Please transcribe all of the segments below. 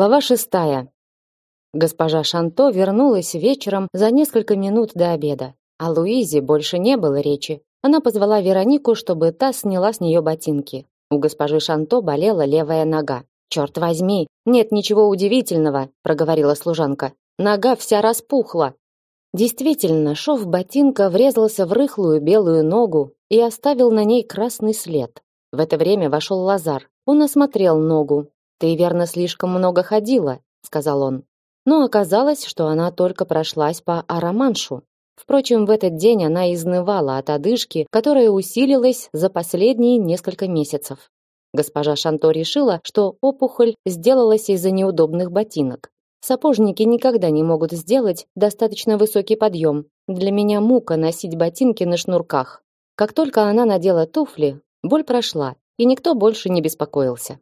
Глава шестая. Госпожа Шанто вернулась вечером за несколько минут до обеда. О Луизе больше не было речи. Она позвала Веронику, чтобы та сняла с нее ботинки. У госпожи Шанто болела левая нога. «Черт возьми, нет ничего удивительного», — проговорила служанка. «Нога вся распухла». Действительно, шов ботинка врезался в рыхлую белую ногу и оставил на ней красный след. В это время вошел Лазар. Он осмотрел ногу, ты верно слишком много ходила, сказал он. Но оказалось, что она только прошлась по Араманшу. Впрочем, в этот день она изнывала от одышки, которая усилилась за последние несколько месяцев. Госпожа Шанто решила, что опухоль сделалась из-за неудобных ботинок. Сапожники никогда не могут сделать достаточно высокий подъем. Для меня мука носить ботинки на шнурках. Как только она надела туфли, боль прошла, и никто больше не беспокоился.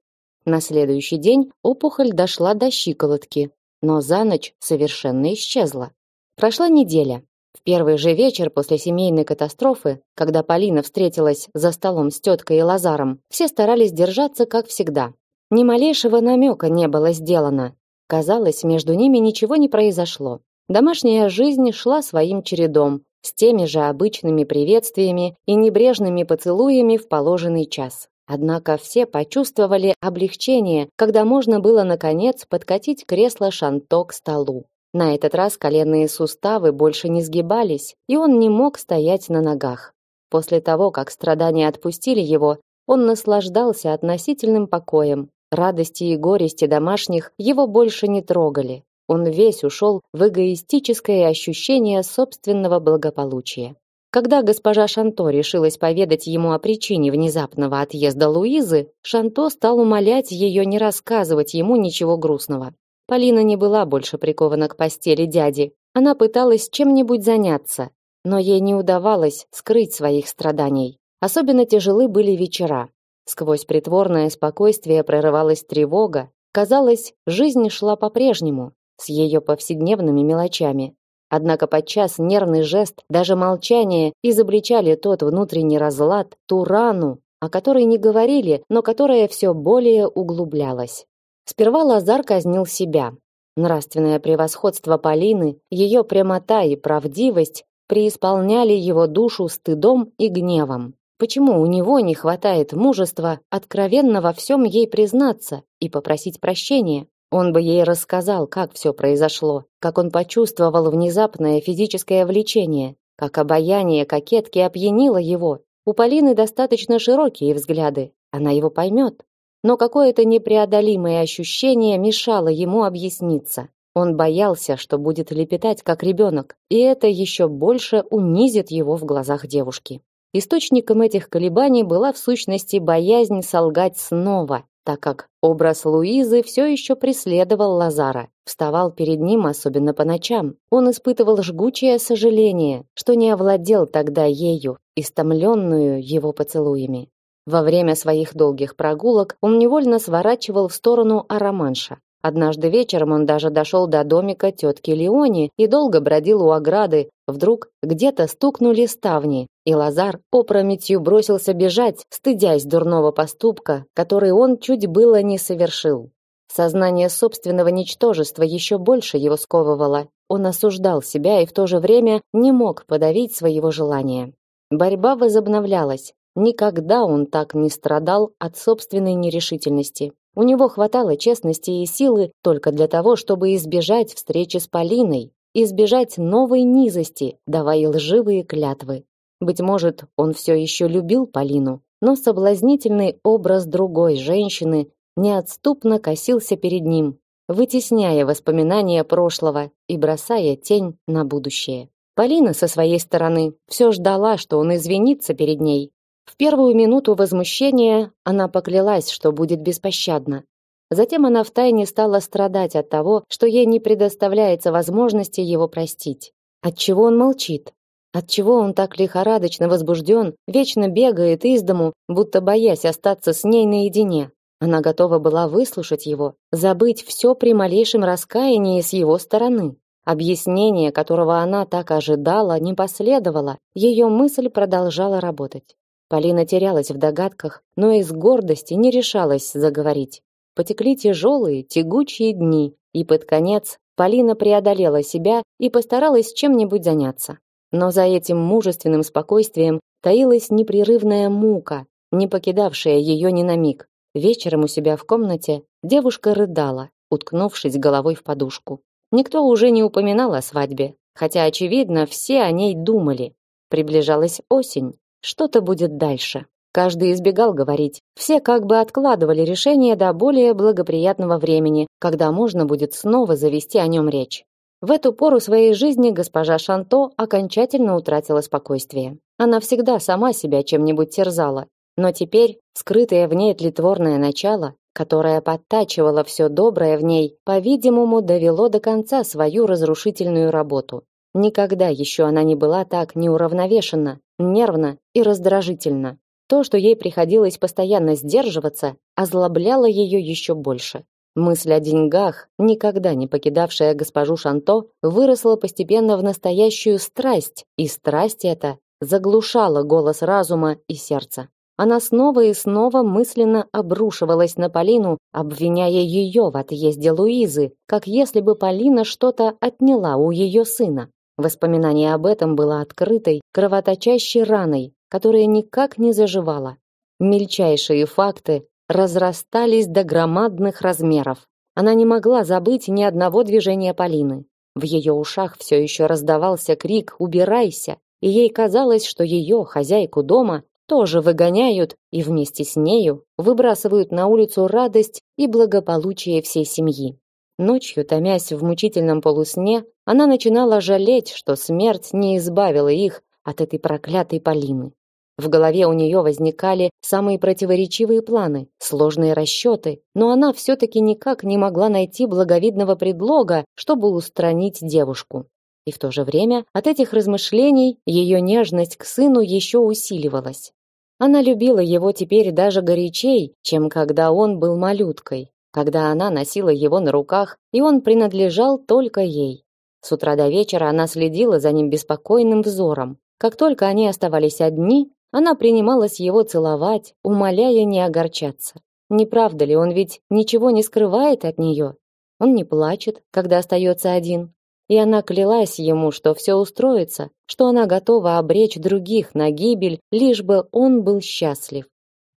На следующий день опухоль дошла до щиколотки, но за ночь совершенно исчезла. Прошла неделя. В первый же вечер после семейной катастрофы, когда Полина встретилась за столом с теткой и Лазаром, все старались держаться как всегда. Ни малейшего намека не было сделано. Казалось, между ними ничего не произошло. Домашняя жизнь шла своим чередом, с теми же обычными приветствиями и небрежными поцелуями в положенный час. Однако все почувствовали облегчение, когда можно было наконец подкатить кресло Шанто к столу. На этот раз коленные суставы больше не сгибались, и он не мог стоять на ногах. После того, как страдания отпустили его, он наслаждался относительным покоем. Радости и горести домашних его больше не трогали. Он весь ушел в эгоистическое ощущение собственного благополучия. Когда госпожа Шанто решилась поведать ему о причине внезапного отъезда Луизы, Шанто стал умолять ее не рассказывать ему ничего грустного. Полина не была больше прикована к постели дяди. Она пыталась чем-нибудь заняться, но ей не удавалось скрыть своих страданий. Особенно тяжелы были вечера. Сквозь притворное спокойствие прорывалась тревога. Казалось, жизнь шла по-прежнему, с ее повседневными мелочами. Однако подчас нервный жест, даже молчание изобличали тот внутренний разлад, ту рану, о которой не говорили, но которая все более углублялась. Сперва Лазар казнил себя. Нравственное превосходство Полины, ее прямота и правдивость преисполняли его душу стыдом и гневом. Почему у него не хватает мужества откровенно во всем ей признаться и попросить прощения? Он бы ей рассказал, как все произошло, как он почувствовал внезапное физическое влечение, как обаяние кокетки опьянило его. У Полины достаточно широкие взгляды, она его поймет. Но какое-то непреодолимое ощущение мешало ему объясниться. Он боялся, что будет лепетать как ребенок, и это еще больше унизит его в глазах девушки. Источником этих колебаний была в сущности боязнь солгать снова, так как образ Луизы все еще преследовал Лазара, вставал перед ним особенно по ночам. Он испытывал жгучее сожаление, что не овладел тогда ею, истомленную его поцелуями. Во время своих долгих прогулок он невольно сворачивал в сторону Араманша, Однажды вечером он даже дошел до домика тетки Леони и долго бродил у ограды. Вдруг где-то стукнули ставни, и Лазар опрометью бросился бежать, стыдясь дурного поступка, который он чуть было не совершил. Сознание собственного ничтожества еще больше его сковывало. Он осуждал себя и в то же время не мог подавить своего желания. Борьба возобновлялась. Никогда он так не страдал от собственной нерешительности. У него хватало честности и силы только для того, чтобы избежать встречи с Полиной, избежать новой низости, давая лживые клятвы. Быть может, он все еще любил Полину, но соблазнительный образ другой женщины неотступно косился перед ним, вытесняя воспоминания прошлого и бросая тень на будущее. Полина со своей стороны все ждала, что он извинится перед ней, в первую минуту возмущения она поклялась, что будет беспощадна. Затем она втайне стала страдать от того, что ей не предоставляется возможности его простить. Отчего он молчит? Отчего он так лихорадочно возбужден, вечно бегает из дому, будто боясь остаться с ней наедине? Она готова была выслушать его, забыть все при малейшем раскаянии с его стороны. Объяснение, которого она так ожидала, не последовало. Ее мысль продолжала работать. Полина терялась в догадках, но из гордости не решалась заговорить. потекли тяжелые, тягучие дни, и под конец Полина преодолела себя и постаралась чем-нибудь заняться. Но за этим мужественным спокойствием таилась непрерывная мука, не покидавшая ее ни на миг. Вечером у себя в комнате девушка рыдала, уткнувшись головой в подушку. Никто уже не упоминал о свадьбе, хотя, очевидно, все о ней думали. Приближалась осень. Что-то будет дальше. Каждый избегал говорить. Все как бы откладывали решение до более благоприятного времени, когда можно будет снова завести о нем речь. В эту пору своей жизни госпожа Шанто окончательно утратила спокойствие. Она всегда сама себя чем-нибудь терзала, но теперь скрытое в ней тлетворное начало, которое подтачивало все доброе в ней, по-видимому, довело до конца свою разрушительную работу. Никогда еще она не была так неуравновешена, нервна и раздражительна. То, что ей приходилось постоянно сдерживаться, озлобляло ее еще больше. Мысль о деньгах, никогда не покидавшая госпожу Шанто, выросла постепенно в настоящую страсть, и страсть эта заглушала голос разума и сердца. Она снова и снова мысленно обрушивалась на Полину, обвиняя ее в отъезде Луизы, как если бы Полина что-то отняла у ее сына. Воспоминание об этом было открытой, кровоточащей раной, которая никак не заживала. Мельчайшие факты разрастались до громадных размеров. Она не могла забыть ни одного движения Полины. В ее ушах все еще раздавался крик «Убирайся!», и ей казалось, что ее, хозяйку дома, тоже выгоняют и вместе с нею выбрасывают на улицу радость и благополучие всей семьи. Ночью, томясь в мучительном полусне, она начинала жалеть, что смерть не избавила их от этой проклятой Полины. В голове у нее возникали самые противоречивые планы, сложные расчеты, но она все-таки никак не могла найти благовидного предлога, чтобы устранить девушку. И в то же время от этих размышлений ее нежность к сыну еще усиливалась. Она любила его теперь даже горячей, чем когда он был малюткой, когда она носила его на руках, и он принадлежал только ей. С утра до вечера она следила за ним беспокойным взором. Как только они оставались одни, она принималась его целовать, умоляя не огорчаться. Не правда ли, он ведь ничего не скрывает от нее? Он не плачет, когда остается один. И она клялась ему, что все устроится, что она готова обречь других на гибель, лишь бы он был счастлив.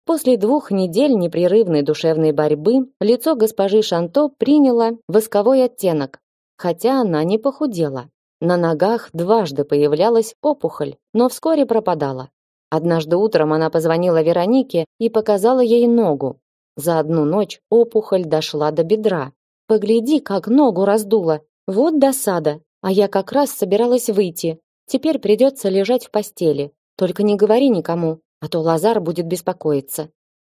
После двух недель непрерывной душевной борьбы лицо госпожи Шанто приняло восковой оттенок, хотя она не похудела. На ногах дважды появлялась опухоль, но вскоре пропадала. Однажды утром она позвонила Веронике и показала ей ногу. За одну ночь опухоль дошла до бедра. Погляди, как ногу раздуло. Вот досада. А я как раз собиралась выйти. Теперь придется лежать в постели. Только не говори никому, а то Лазар будет беспокоиться.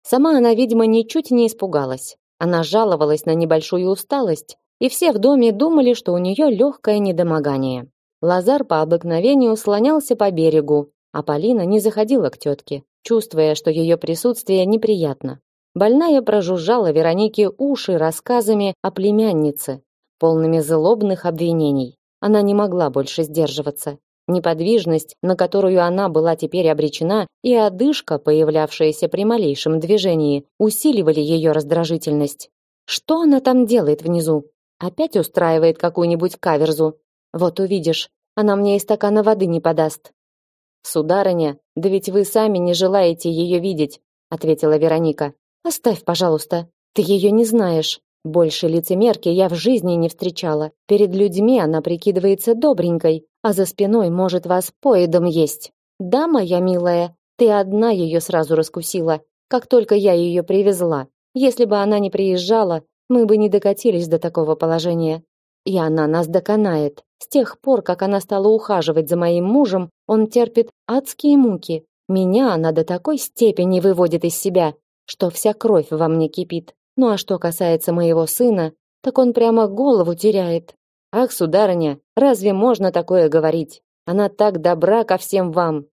Сама она, видимо, ничуть не испугалась. Она жаловалась на небольшую усталость, и все в доме думали, что у нее легкое недомогание. Лазар по обыкновению слонялся по берегу, а Полина не заходила к тетке, чувствуя, что ее присутствие неприятно. Больная прожужжала Веронике уши рассказами о племяннице, полными злобных обвинений. Она не могла больше сдерживаться. Неподвижность, на которую она была теперь обречена, и одышка, появлявшаяся при малейшем движении, усиливали ее раздражительность. Что она там делает внизу? Опять устраивает какую-нибудь каверзу. Вот увидишь, она мне и стакана воды не подаст. Сударыня, да ведь вы сами не желаете ее видеть, ответила Вероника. Оставь, пожалуйста. Ты ее не знаешь. Больше лицемерки я в жизни не встречала. Перед людьми она прикидывается добренькой, а за спиной может вас поедом есть. Да, моя милая, ты одна ее сразу раскусила, как только я ее привезла. Если бы она не приезжала, мы бы не докатились до такого положения. И она нас доконает. С тех пор, как она стала ухаживать за моим мужем, он терпит адские муки. Меня она до такой степени выводит из себя, что вся кровь во мне кипит. Ну а что касается моего сына, так он прямо голову теряет. Ах, сударыня, разве можно такое говорить? Она так добра ко всем вам.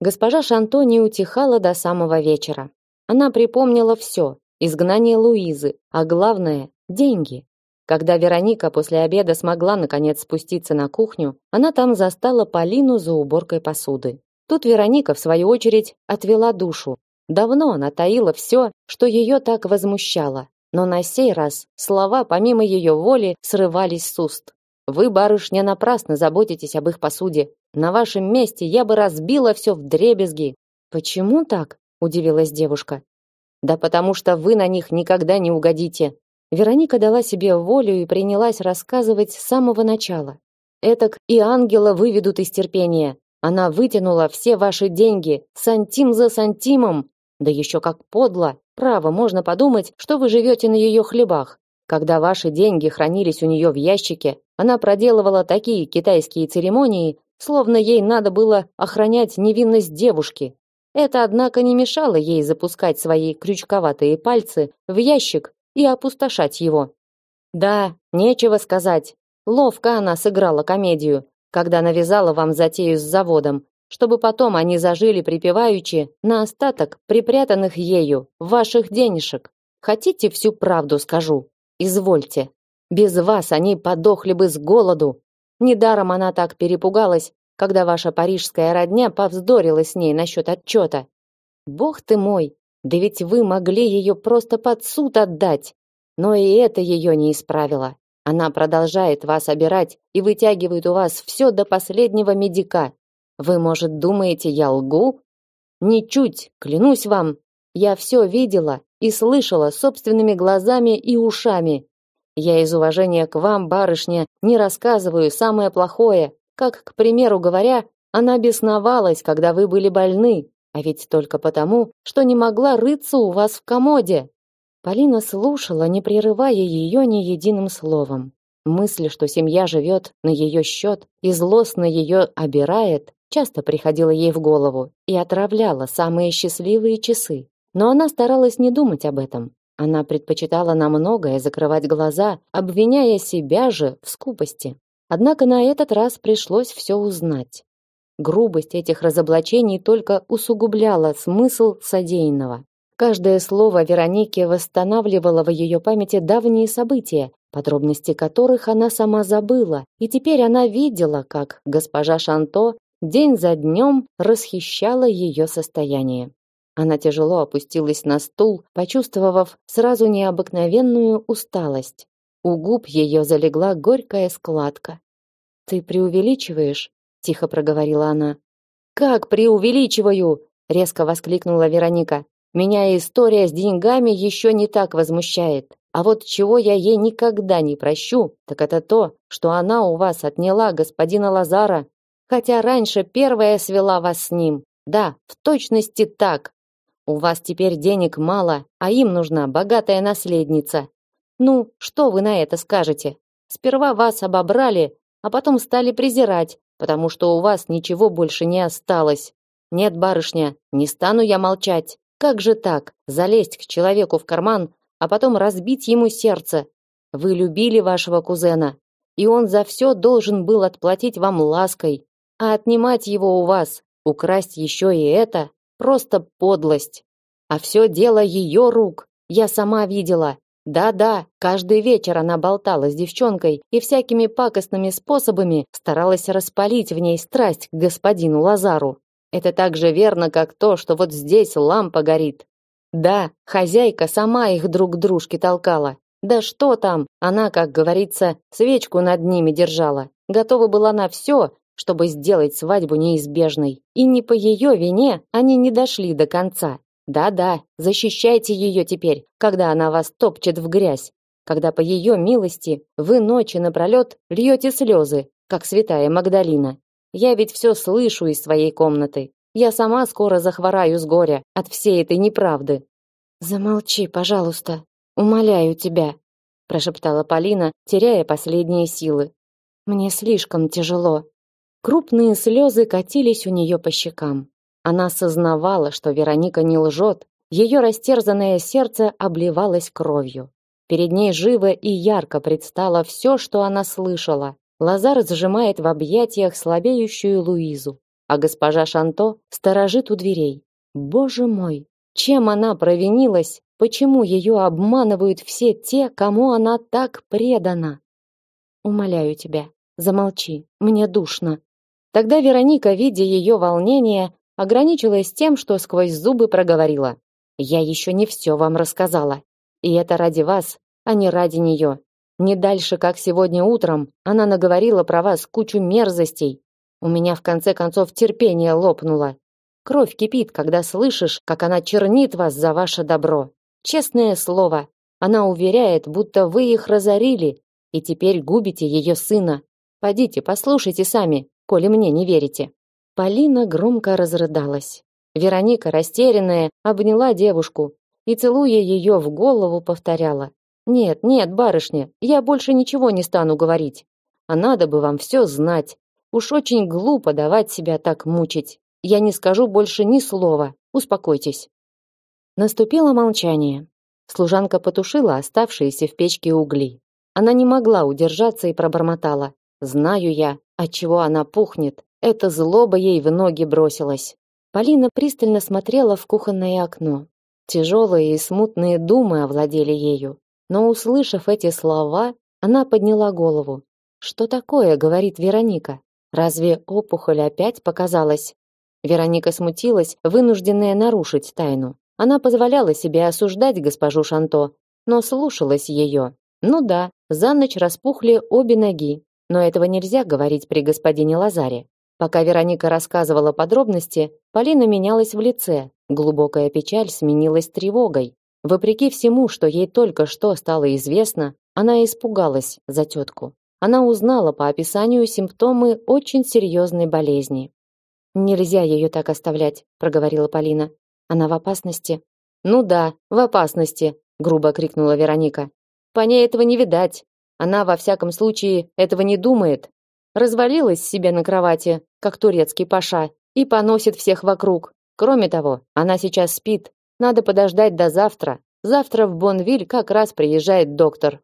Госпожа Шанто не утихала до самого вечера. Она припомнила все: изгнание Луизы, а главное деньги. Когда Вероника после обеда смогла наконец спуститься на кухню, она там застала Полину за уборкой посуды. Тут Вероника, в свою очередь, отвела душу. Давно она таила все, что ее так возмущало. но на сей раз слова помимо ее воли срывались с уст. Вы, барышня, напрасно заботитесь об их посуде. На вашем месте я бы разбила все в дребезги. Почему так? удивилась девушка. Да потому что вы на них никогда не угодите. Вероника дала себе волю и принялась рассказывать с самого начала. Этак и ангела выведут из терпения. Она вытянула все ваши деньги, сантим за сантимом. Да еще как подло. Право, можно подумать, что вы живете на ее хлебах. Когда ваши деньги хранились у нее в ящике, она проделывала такие китайские церемонии, словно ей надо было охранять невинность девушки. Это, однако, не мешало ей запускать свои крючковатые пальцы в ящик и опустошать его. Да, нечего сказать. Ловко она сыграла комедию, когда навязала вам затею с заводом, чтобы потом они зажили припеваючи на остаток припрятанных ею ваших денежек. Хотите всю правду скажу? Извольте. Без вас они подохли бы с голоду. Недаром она так перепугалась, когда ваша парижская родня повздорила с ней насчет отчета. Бог ты мой, да ведь вы могли ее просто под суд отдать. Но и это ее не исправило. Она продолжает вас обирать и вытягивает у вас все до последнего медика. Вы, может, думаете, я лгу? Ничуть, клянусь вам. Я все видела и слышала собственными глазами и ушами. Я из уважения к вам, барышня, не рассказываю самое плохое, как, к примеру говоря, она бесновалась, когда вы были больны, а ведь только потому, что не могла рыться у вас в комоде. Полина слушала, не прерывая ее ни единым словом. Мысль, что семья живет на ее счет и злостно ее обирает, часто приходила ей в голову и отравляла самые счастливые часы. Но она старалась не думать об этом. Она предпочитала на многое закрывать глаза, обвиняя себя же в скупости. Однако на этот раз пришлось все узнать. Грубость этих разоблачений только усугубляла смысл содеянного. Каждое слово Вероники восстанавливало в ее памяти давние события, подробности которых она сама забыла, и теперь она видела, как госпожа Шанто день за днем расхищала ее состояние. Она тяжело опустилась на стул, почувствовав сразу необыкновенную усталость. У губ ее залегла горькая складка. Ты преувеличиваешь, тихо проговорила она. Как преувеличиваю? резко воскликнула Вероника. Меня история с деньгами еще не так возмущает. А вот чего я ей никогда не прощу, так это то, что она у вас отняла господина Лазара хотя раньше первая свела вас с ним. Да, в точности так. У вас теперь денег мало, а им нужна богатая наследница. Ну, что вы на это скажете? Сперва вас обобрали, а потом стали презирать, потому что у вас ничего больше не осталось. Нет, барышня, не стану я молчать. Как же так? Залезть к человеку в карман, а потом разбить ему сердце. Вы любили вашего кузена, и он за все должен был отплатить вам лаской. А отнимать его у вас, украсть еще и это, просто подлость. А все дело ее рук. Я сама видела. Да-да, каждый вечер она болтала с девчонкой и всякими пакостными способами старалась распалить в ней страсть к господину Лазару. Это так же верно, как то, что вот здесь лампа горит. Да, хозяйка сама их друг к дружке толкала. Да что там, она, как говорится, свечку над ними держала. Готова была на все, чтобы сделать свадьбу неизбежной. И не по ее вине они не дошли до конца. Да-да, защищайте ее теперь, когда она вас топчет в грязь, когда по ее милости вы ночи напролет льете слезы, как святая Магдалина. Я ведь все слышу из своей комнаты. Я сама скоро захвораю с горя от всей этой неправды. Замолчи, пожалуйста, умоляю тебя, прошептала Полина, теряя последние силы. Мне слишком тяжело. Крупные слезы катились у нее по щекам. Она сознавала, что Вероника не лжет, ее растерзанное сердце обливалось кровью. Перед ней живо и ярко предстало все, что она слышала. Лазар сжимает в объятиях слабеющую Луизу, а госпожа Шанто сторожит у дверей. Боже мой, чем она провинилась? Почему ее обманывают все те, кому она так предана? Умоляю тебя, замолчи, мне душно. Тогда Вероника, видя ее волнение, ограничилась тем, что сквозь зубы проговорила: "Я еще не все вам рассказала. И это ради вас, а не ради нее. Не дальше, как сегодня утром, она наговорила про вас кучу мерзостей. У меня в конце концов терпение лопнуло. Кровь кипит, когда слышишь, как она чернит вас за ваше добро. Честное слово, она уверяет, будто вы их разорили и теперь губите ее сына. Пойдите, послушайте сами, коли мне не верите. Полина громко разрыдалась. Вероника, растерянная, обняла девушку и целуя ее в голову, повторяла: "Нет, нет, барышня, я больше ничего не стану говорить. А надо бы вам все знать. Уж очень глупо давать себя так мучить. Я не скажу больше ни слова. Успокойтесь". Наступило молчание. Служанка потушила оставшиеся в печке угли. Она не могла удержаться и пробормотала: "Знаю я, от чего она пухнет. Это злоба ей в ноги бросилась". Полина пристально смотрела в кухонное окно. Тяжелые и смутные думы овладели ею. Но услышав эти слова, она подняла голову. Что такое, говорит Вероника? Разве опухоль опять показалась? Вероника смутилась, вынужденная нарушить тайну. Она позволяла себе осуждать госпожу Шанто, но слушалась ее. Ну да, за ночь распухли обе ноги, но этого нельзя говорить при господине Лазаре. Пока Вероника рассказывала подробности, Полина менялась в лице. Глубокая печаль сменилась тревогой. Вопреки всему, что ей только что стало известно, она испугалась за тетку. Она узнала по описанию симптомы очень серьезной болезни. Нельзя ее так оставлять, проговорила Полина. Она в опасности. Ну да, в опасности, грубо крикнула Вероника. По ней этого не видать. Она во всяком случае этого не думает. Развалилась себе на кровати, как турецкий паша, и поносит всех вокруг. Кроме того, она сейчас спит. Надо подождать до завтра. Завтра в Бонвиль как раз приезжает доктор.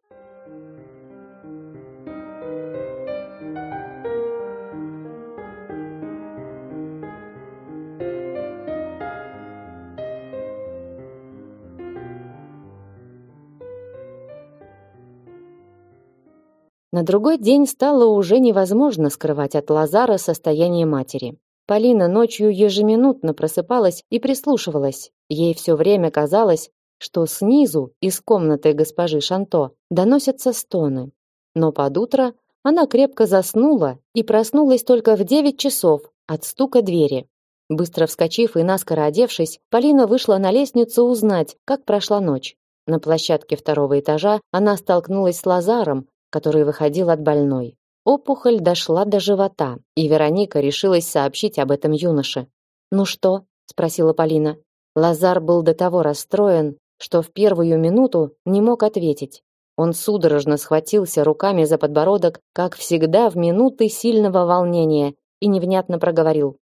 На другой день стало уже невозможно скрывать от Лазара состояние матери. Полина ночью ежеминутно просыпалась и прислушивалась. Ей все время казалось, что снизу, из комнаты госпожи Шанто, доносятся стоны. Но под утро она крепко заснула и проснулась только в девять часов от стука двери. Быстро вскочив и наскоро одевшись, Полина вышла на лестницу узнать, как прошла ночь. На площадке второго этажа она столкнулась с Лазаром, который выходил от больной. Опухоль дошла до живота, и Вероника решилась сообщить об этом юноше. "Ну что?" спросила Полина. Лазар был до того расстроен, что в первую минуту не мог ответить. Он судорожно схватился руками за подбородок, как всегда в минуты сильного волнения, и невнятно проговорил: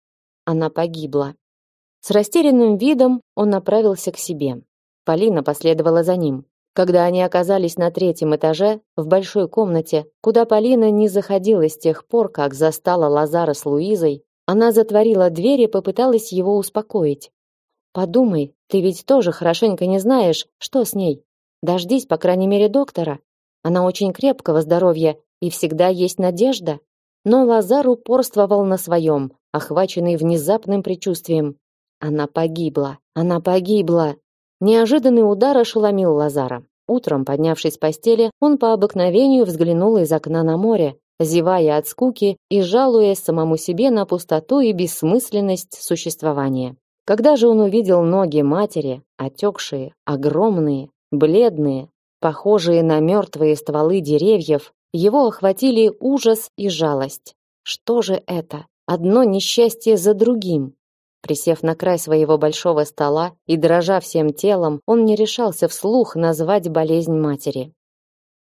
"Она погибла". С растерянным видом он направился к себе. Полина последовала за ним. Когда они оказались на третьем этаже, в большой комнате, куда Полина не заходила с тех пор, как застала Лазара с Луизой, она затворила дверь и попыталась его успокоить. Подумай, ты ведь тоже хорошенько не знаешь, что с ней. Дождись, по крайней мере, доктора. Она очень крепкого здоровья, и всегда есть надежда. Но Лазар упорствовал на своем, охваченный внезапным предчувствием. Она погибла. Она погибла. Неожиданный удар ошеломил Лазара. Утром, поднявшись с постели, он по обыкновению взглянул из окна на море, зевая от скуки и жалуясь самому себе на пустоту и бессмысленность существования. Когда же он увидел ноги матери, отекшие, огромные, бледные, похожие на мертвые стволы деревьев, его охватили ужас и жалость. Что же это? Одно несчастье за другим. Присев на край своего большого стола и дрожа всем телом, он не решался вслух назвать болезнь матери.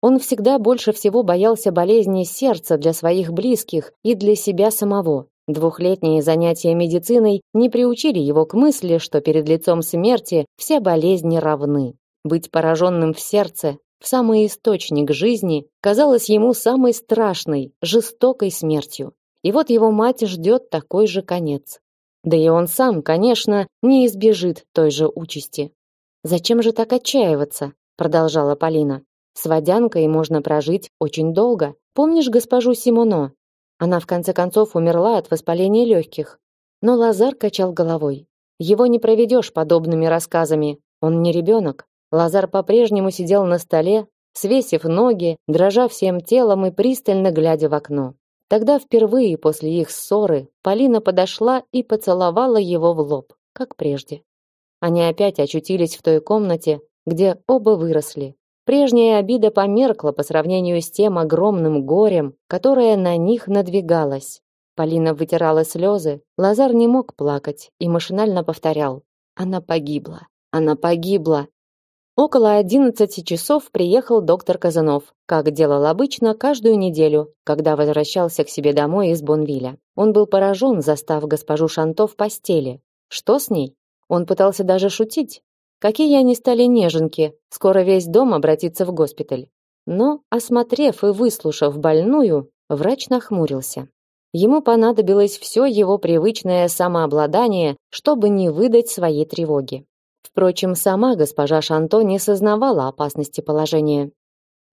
Он всегда больше всего боялся болезни сердца для своих близких и для себя самого. Двухлетние занятия медициной не приучили его к мысли, что перед лицом смерти все болезни равны. Быть пораженным в сердце, в самый источник жизни, казалось ему самой страшной, жестокой смертью. И вот его мать ждет такой же конец. Да и он сам, конечно, не избежит той же участи. Зачем же так отчаиваться, продолжала Полина. С водянкой можно прожить очень долго. Помнишь госпожу Симоно? Она в конце концов умерла от воспаления легких. Но Лазар качал головой. Его не проведешь подобными рассказами. Он не ребенок. Лазар по-прежнему сидел на столе, свесив ноги, дрожа всем телом и пристально глядя в окно. Тогда впервые после их ссоры Полина подошла и поцеловала его в лоб, как прежде. Они опять очутились в той комнате, где оба выросли. Прежняя обида померкла по сравнению с тем огромным горем, которое на них надвигалось. Полина вытирала слезы, Лазар не мог плакать и машинально повторял: "Она погибла. Она погибла". Около одиннадцати часов приехал доктор Казанов, как делал обычно каждую неделю, когда возвращался к себе домой из Бонвиля. Он был поражен, застав госпожу Шанто в постели. Что с ней? Он пытался даже шутить. Какие они стали неженки, скоро весь дом обратится в госпиталь. Но, осмотрев и выслушав больную, врач нахмурился. Ему понадобилось все его привычное самообладание, чтобы не выдать своей тревоги. Впрочем, сама госпожа Шанто не сознавала опасности положения.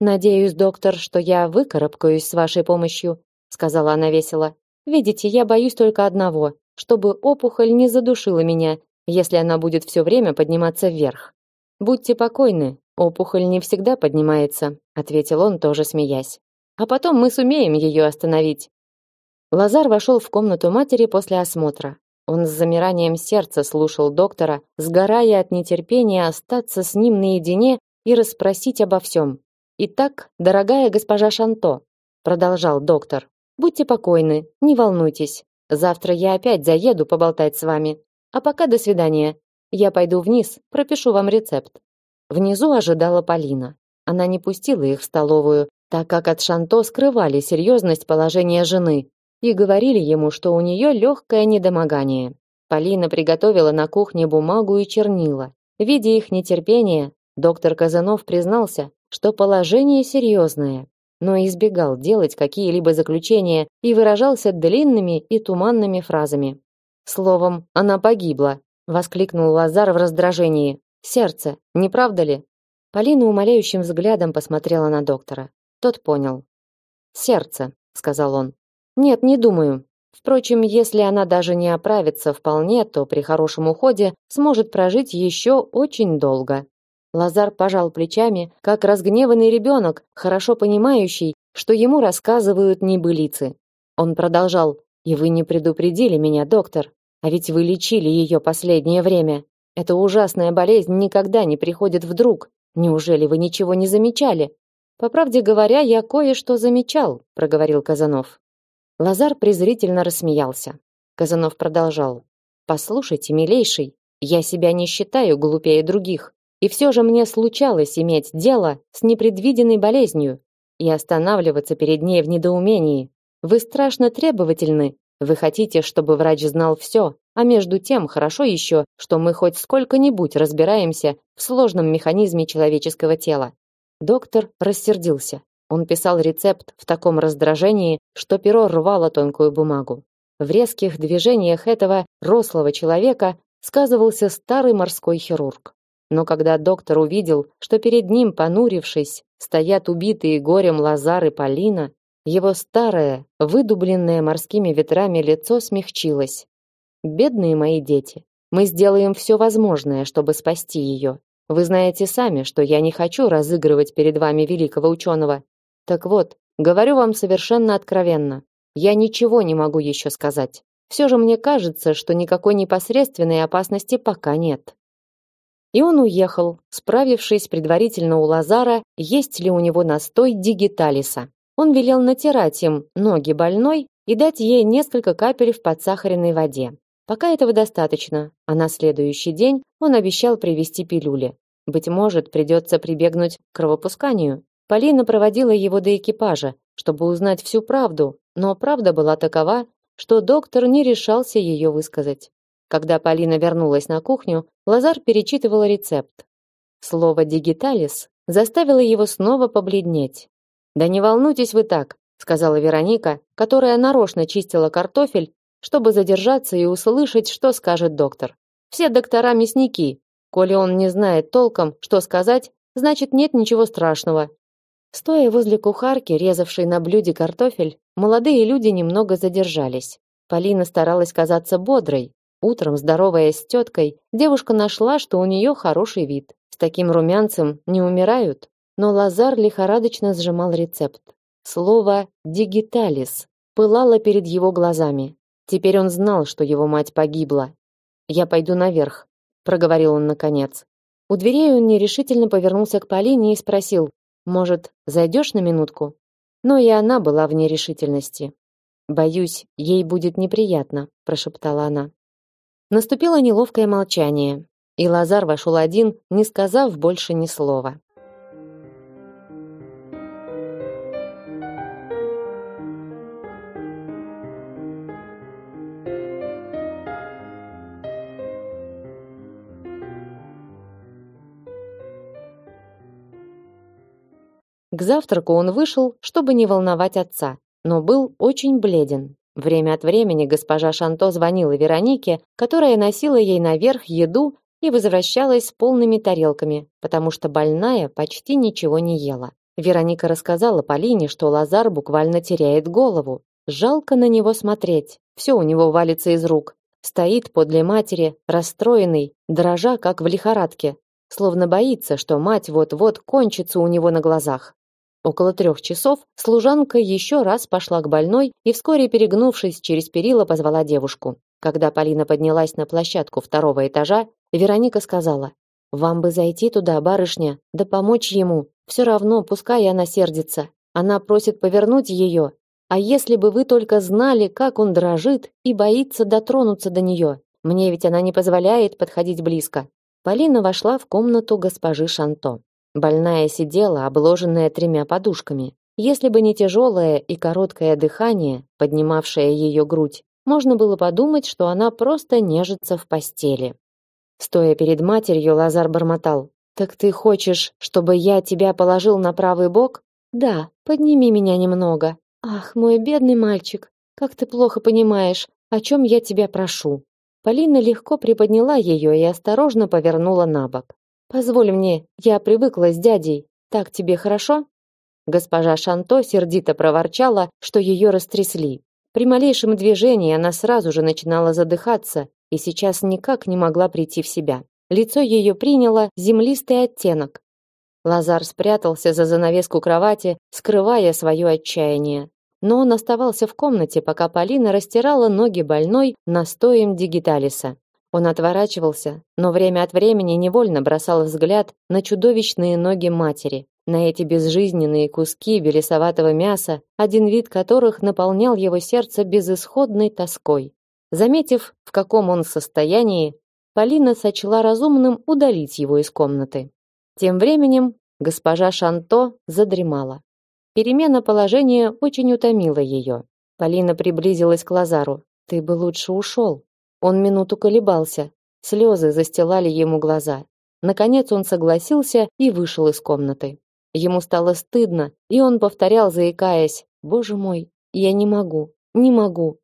Надеюсь, доктор, что я выкарабкаюсь с вашей помощью, сказала она весело. Видите, я боюсь только одного, чтобы опухоль не задушила меня, если она будет все время подниматься вверх. Будьте покойны, опухоль не всегда поднимается, ответил он тоже смеясь. А потом мы сумеем ее остановить. Лазар вошел в комнату матери после осмотра. Он с замиранием сердца слушал доктора, сгорая от нетерпения остаться с ним наедине и расспросить обо всем. «Итак, дорогая госпожа Шанто», — продолжал доктор, — «будьте покойны, не волнуйтесь. Завтра я опять заеду поболтать с вами. А пока до свидания. Я пойду вниз, пропишу вам рецепт». Внизу ожидала Полина. Она не пустила их в столовую, так как от Шанто скрывали серьезность положения жены, и говорили ему, что у нее легкое недомогание. Полина приготовила на кухне бумагу и чернила. Видя их нетерпение, доктор Казанов признался, что положение серьезное, но избегал делать какие-либо заключения и выражался длинными и туманными фразами. Словом, она погибла, воскликнул Лазар в раздражении. Сердце, не правда ли? Полина умоляющим взглядом посмотрела на доктора. Тот понял. Сердце, сказал он. Нет, не думаю. Впрочем, если она даже не оправится вполне, то при хорошем уходе сможет прожить еще очень долго. Лазар пожал плечами, как разгневанный ребенок, хорошо понимающий, что ему рассказывают небылицы. Он продолжал: "И вы не предупредили меня, доктор, а ведь вы лечили ее последнее время. Эта ужасная болезнь никогда не приходит вдруг. Неужели вы ничего не замечали?" По правде говоря, я кое-что замечал, проговорил Казанов. Лазар презрительно рассмеялся. Казанов продолжал: "Послушайте, милейший, я себя не считаю глупее других, и все же мне случалось иметь дело с непредвиденной болезнью и останавливаться перед ней в недоумении. Вы страшно требовательны, вы хотите, чтобы врач знал все, а между тем хорошо еще, что мы хоть сколько-нибудь разбираемся в сложном механизме человеческого тела. Доктор рассердился. Он писал рецепт в таком раздражении, что перо рвало тонкую бумагу. В резких движениях этого рослого человека сказывался старый морской хирург. Но когда доктор увидел, что перед ним, понурившись, стоят убитые горем Лазар и Полина, его старое, выдубленное морскими ветрами лицо смягчилось. Бедные мои дети, мы сделаем все возможное, чтобы спасти ее. Вы знаете сами, что я не хочу разыгрывать перед вами великого ученого. Так вот, говорю вам совершенно откровенно. Я ничего не могу еще сказать. Все же мне кажется, что никакой непосредственной опасности пока нет. И он уехал, справившись предварительно у Лазара, есть ли у него настой дигиталиса. Он велел натирать им ноги больной и дать ей несколько капель в подсахаренной воде. Пока этого достаточно, а на следующий день он обещал привезти пилюли. Быть может, придется прибегнуть к кровопусканию. Полина проводила его до экипажа, чтобы узнать всю правду, но правда была такова, что доктор не решался ее высказать. Когда Полина вернулась на кухню, Лазар перечитывал рецепт. Слово «дигиталис» заставило его снова побледнеть. «Да не волнуйтесь вы так», — сказала Вероника, которая нарочно чистила картофель, чтобы задержаться и услышать, что скажет доктор. «Все доктора мясники. Коли он не знает толком, что сказать, значит, нет ничего страшного. Стоя возле кухарки, резавшей на блюде картофель, молодые люди немного задержались. Полина старалась казаться бодрой. Утром, здороваясь с теткой, девушка нашла, что у нее хороший вид. С таким румянцем не умирают. Но Лазар лихорадочно сжимал рецепт. Слово «дигиталис» пылало перед его глазами. Теперь он знал, что его мать погибла. «Я пойду наверх», — проговорил он наконец. У дверей он нерешительно повернулся к Полине и спросил, «Может, зайдешь на минутку?» Но и она была в нерешительности. «Боюсь, ей будет неприятно», — прошептала она. Наступило неловкое молчание, и Лазар вошел один, не сказав больше ни слова. К завтраку он вышел, чтобы не волновать отца, но был очень бледен. Время от времени госпожа Шанто звонила Веронике, которая носила ей наверх еду и возвращалась с полными тарелками, потому что больная почти ничего не ела. Вероника рассказала Полине, что Лазар буквально теряет голову. Жалко на него смотреть. Все у него валится из рук. Стоит подле матери, расстроенный, дрожа как в лихорадке, словно боится, что мать вот-вот кончится у него на глазах. Около трех часов служанка еще раз пошла к больной и вскоре, перегнувшись через перила, позвала девушку. Когда Полина поднялась на площадку второго этажа, Вероника сказала: "Вам бы зайти туда, барышня, да помочь ему. Все равно, пускай она сердится. Она просит повернуть ее. А если бы вы только знали, как он дрожит и боится дотронуться до нее. Мне ведь она не позволяет подходить близко". Полина вошла в комнату госпожи Шанто. Больная сидела, обложенная тремя подушками. Если бы не тяжелое и короткое дыхание, поднимавшее ее грудь, можно было подумать, что она просто нежится в постели. Стоя перед матерью, Лазар бормотал: "Так ты хочешь, чтобы я тебя положил на правый бок? Да, подними меня немного. Ах, мой бедный мальчик, как ты плохо понимаешь, о чем я тебя прошу". Полина легко приподняла ее и осторожно повернула на бок. Позволь мне, я привыкла с дядей. Так тебе хорошо? Госпожа Шанто сердито проворчала, что ее растрясли. При малейшем движении она сразу же начинала задыхаться и сейчас никак не могла прийти в себя. Лицо ее приняло землистый оттенок. Лазар спрятался за занавеску кровати, скрывая свое отчаяние. Но он оставался в комнате, пока Полина растирала ноги больной настоем дигиталиса. Он отворачивался, но время от времени невольно бросал взгляд на чудовищные ноги матери, на эти безжизненные куски белесоватого мяса, один вид которых наполнял его сердце безысходной тоской. Заметив, в каком он состоянии, Полина сочла разумным удалить его из комнаты. Тем временем госпожа Шанто задремала. Перемена положения очень утомила ее. Полина приблизилась к Лазару. «Ты бы лучше ушел», он минуту колебался. Слезы застилали ему глаза. Наконец он согласился и вышел из комнаты. Ему стало стыдно, и он повторял, заикаясь: "Боже мой, я не могу, не могу,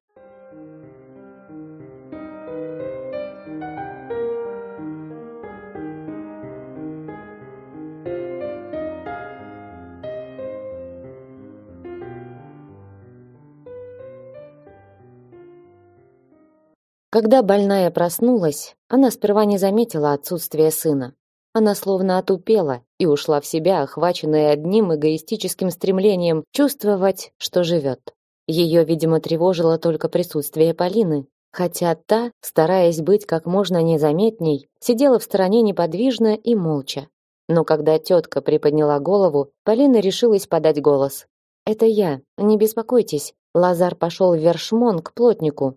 Когда больная проснулась, она сперва не заметила отсутствия сына. Она словно отупела и ушла в себя, охваченная одним эгоистическим стремлением чувствовать, что живет. Ее, видимо, тревожило только присутствие Полины, хотя та, стараясь быть как можно незаметней, сидела в стороне неподвижно и молча. Но когда тетка приподняла голову, Полина решилась подать голос. «Это я, не беспокойтесь. Лазар пошел в Вершмон к плотнику.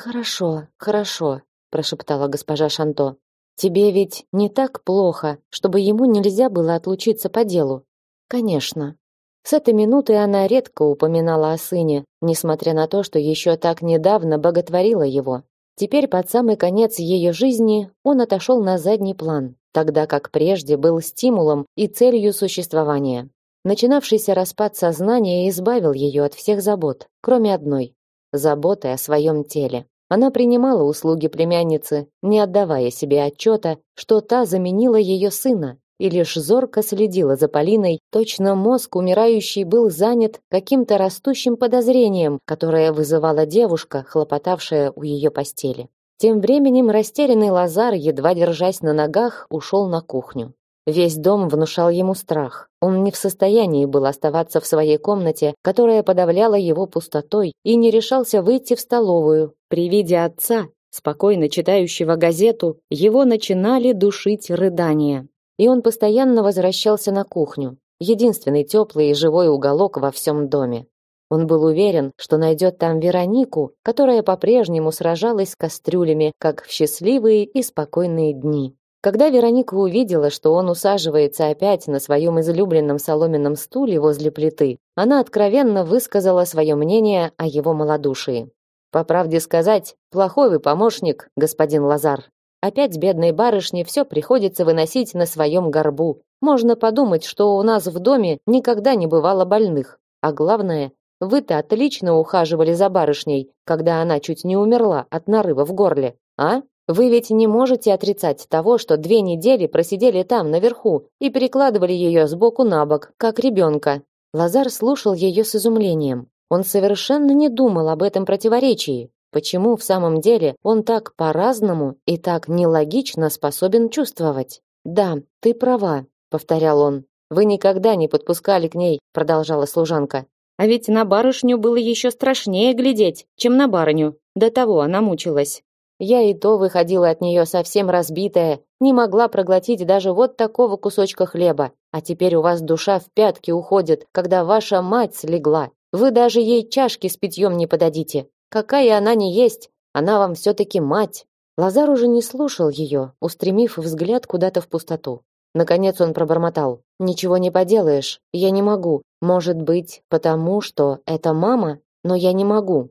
Хорошо, хорошо, прошептала госпожа Шанто. Тебе ведь не так плохо, чтобы ему нельзя было отлучиться по делу. Конечно. С этой минуты она редко упоминала о сыне, несмотря на то, что еще так недавно боготворила его. Теперь под самый конец ее жизни он отошел на задний план, тогда как прежде был стимулом и целью существования. Начинавшийся распад сознания избавил ее от всех забот, кроме одной заботой о своем теле. Она принимала услуги племянницы, не отдавая себе отчета, что та заменила ее сына, и лишь зорко следила за Полиной, точно мозг умирающей был занят каким-то растущим подозрением, которое вызывала девушка, хлопотавшая у ее постели. Тем временем растерянный Лазар, едва держась на ногах, ушел на кухню. Весь дом внушал ему страх. Он не в состоянии был оставаться в своей комнате, которая подавляла его пустотой, и не решался выйти в столовую. При виде отца, спокойно читающего газету, его начинали душить рыдания. И он постоянно возвращался на кухню, единственный теплый и живой уголок во всем доме. Он был уверен, что найдет там Веронику, которая по-прежнему сражалась с кастрюлями, как в счастливые и спокойные дни. Когда Вероника увидела, что он усаживается опять на своем излюбленном соломенном стуле возле плиты, она откровенно высказала свое мнение о его малодушии. По правде сказать, плохой вы помощник, господин Лазар. Опять бедной барышне все приходится выносить на своем горбу. Можно подумать, что у нас в доме никогда не бывало больных. А главное, вы-то отлично ухаживали за барышней, когда она чуть не умерла от нарыва в горле, а? Вы ведь не можете отрицать того, что две недели просидели там наверху и перекладывали ее с боку на бок, как ребенка. Лазар слушал ее с изумлением. Он совершенно не думал об этом противоречии. Почему в самом деле он так по-разному и так нелогично способен чувствовать? Да, ты права, повторял он. Вы никогда не подпускали к ней, продолжала служанка. А ведь на барышню было еще страшнее глядеть, чем на барыню. До того она мучилась. Я и то выходила от нее совсем разбитая, не могла проглотить даже вот такого кусочка хлеба. А теперь у вас душа в пятки уходит, когда ваша мать слегла. Вы даже ей чашки с питьем не подадите. Какая она не есть, она вам все-таки мать. Лазар уже не слушал ее, устремив взгляд куда-то в пустоту. Наконец он пробормотал: "Ничего не поделаешь, я не могу. Может быть, потому что это мама, но я не могу.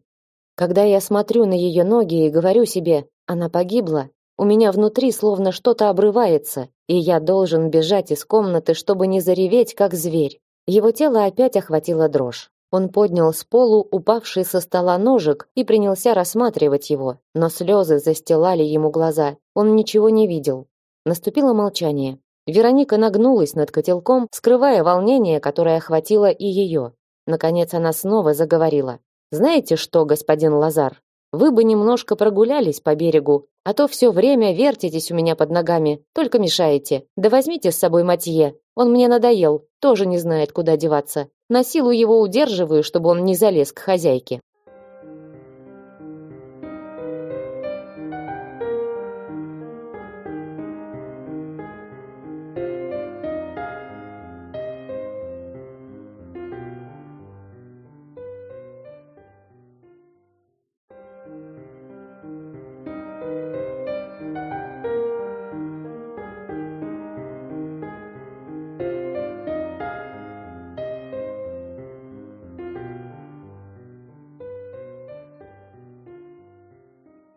Когда я смотрю на ее ноги и говорю себе: она погибла, у меня внутри словно что-то обрывается, и я должен бежать из комнаты, чтобы не зареветь как зверь". Его тело опять охватила дрожь. Он поднял с полу упавший со стола ножик и принялся рассматривать его, но слезы застилали ему глаза. Он ничего не видел. Наступило молчание. Вероника нагнулась над котелком, скрывая волнение, которое охватило и ее. Наконец она снова заговорила. «Знаете что, господин Лазар, вы бы немножко прогулялись по берегу, а то все время вертитесь у меня под ногами, только мешаете. Да возьмите с собой Матье, он мне надоел, тоже не знает, куда деваться. На силу его удерживаю, чтобы он не залез к хозяйке».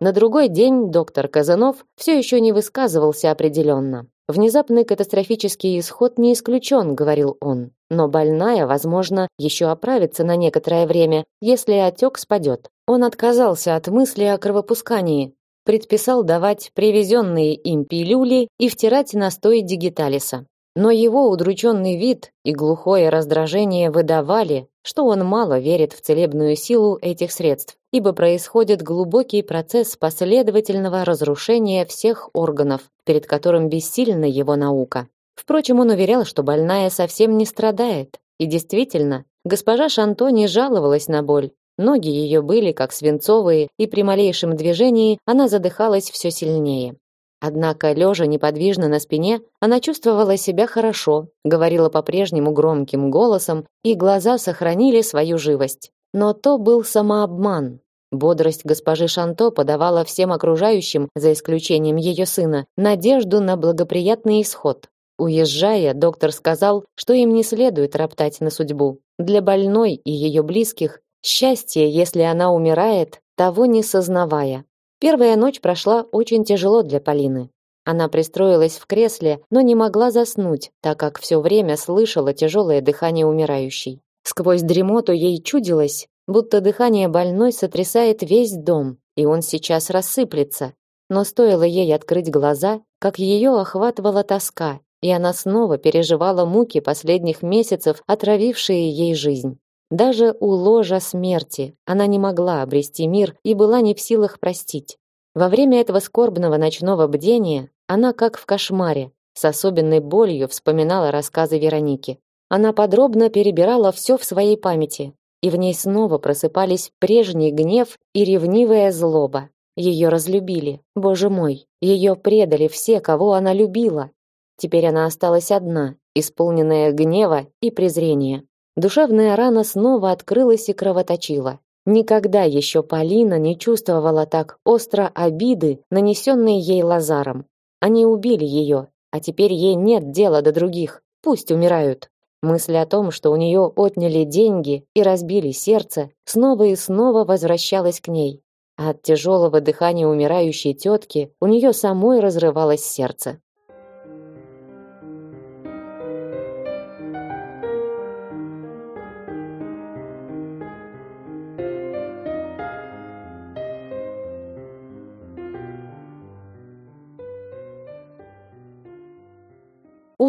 На другой день доктор Казанов все еще не высказывался определенно. Внезапный катастрофический исход не исключен, говорил он. Но больная, возможно, еще оправится на некоторое время, если отек спадет. Он отказался от мысли о кровопускании, предписал давать привезенные им пилюли и втирать настой дигиталиса. Но его удрученный вид и глухое раздражение выдавали, что он мало верит в целебную силу этих средств, ибо происходит глубокий процесс последовательного разрушения всех органов, перед которым бессильна его наука. Впрочем, он уверял, что больная совсем не страдает. И действительно, госпожа Шанто не жаловалась на боль. Ноги ее были как свинцовые, и при малейшем движении она задыхалась все сильнее. Однако, лежа неподвижно на спине, она чувствовала себя хорошо, говорила по-прежнему громким голосом, и глаза сохранили свою живость. Но то был самообман. Бодрость госпожи Шанто подавала всем окружающим, за исключением ее сына, надежду на благоприятный исход. Уезжая, доктор сказал, что им не следует роптать на судьбу. Для больной и ее близких счастье, если она умирает, того не сознавая. Первая ночь прошла очень тяжело для Полины. Она пристроилась в кресле, но не могла заснуть, так как все время слышала тяжелое дыхание умирающей. Сквозь дремоту ей чудилось, будто дыхание больной сотрясает весь дом, и он сейчас рассыплется. Но стоило ей открыть глаза, как ее охватывала тоска, и она снова переживала муки последних месяцев, отравившие ей жизнь. Даже у ложа смерти она не могла обрести мир и была не в силах простить. Во время этого скорбного ночного бдения она, как в кошмаре, с особенной болью вспоминала рассказы Вероники. Она подробно перебирала все в своей памяти, и в ней снова просыпались прежний гнев и ревнивая злоба. Ее разлюбили, боже мой, ее предали все, кого она любила. Теперь она осталась одна, исполненная гнева и презрения. Душевная рана снова открылась и кровоточила. Никогда еще Полина не чувствовала так остро обиды, нанесенные ей Лазаром. Они убили ее, а теперь ей нет дела до других. Пусть умирают. Мысль о том, что у нее отняли деньги и разбили сердце, снова и снова возвращалась к ней. От тяжелого дыхания умирающей тетки у нее самой разрывалось сердце.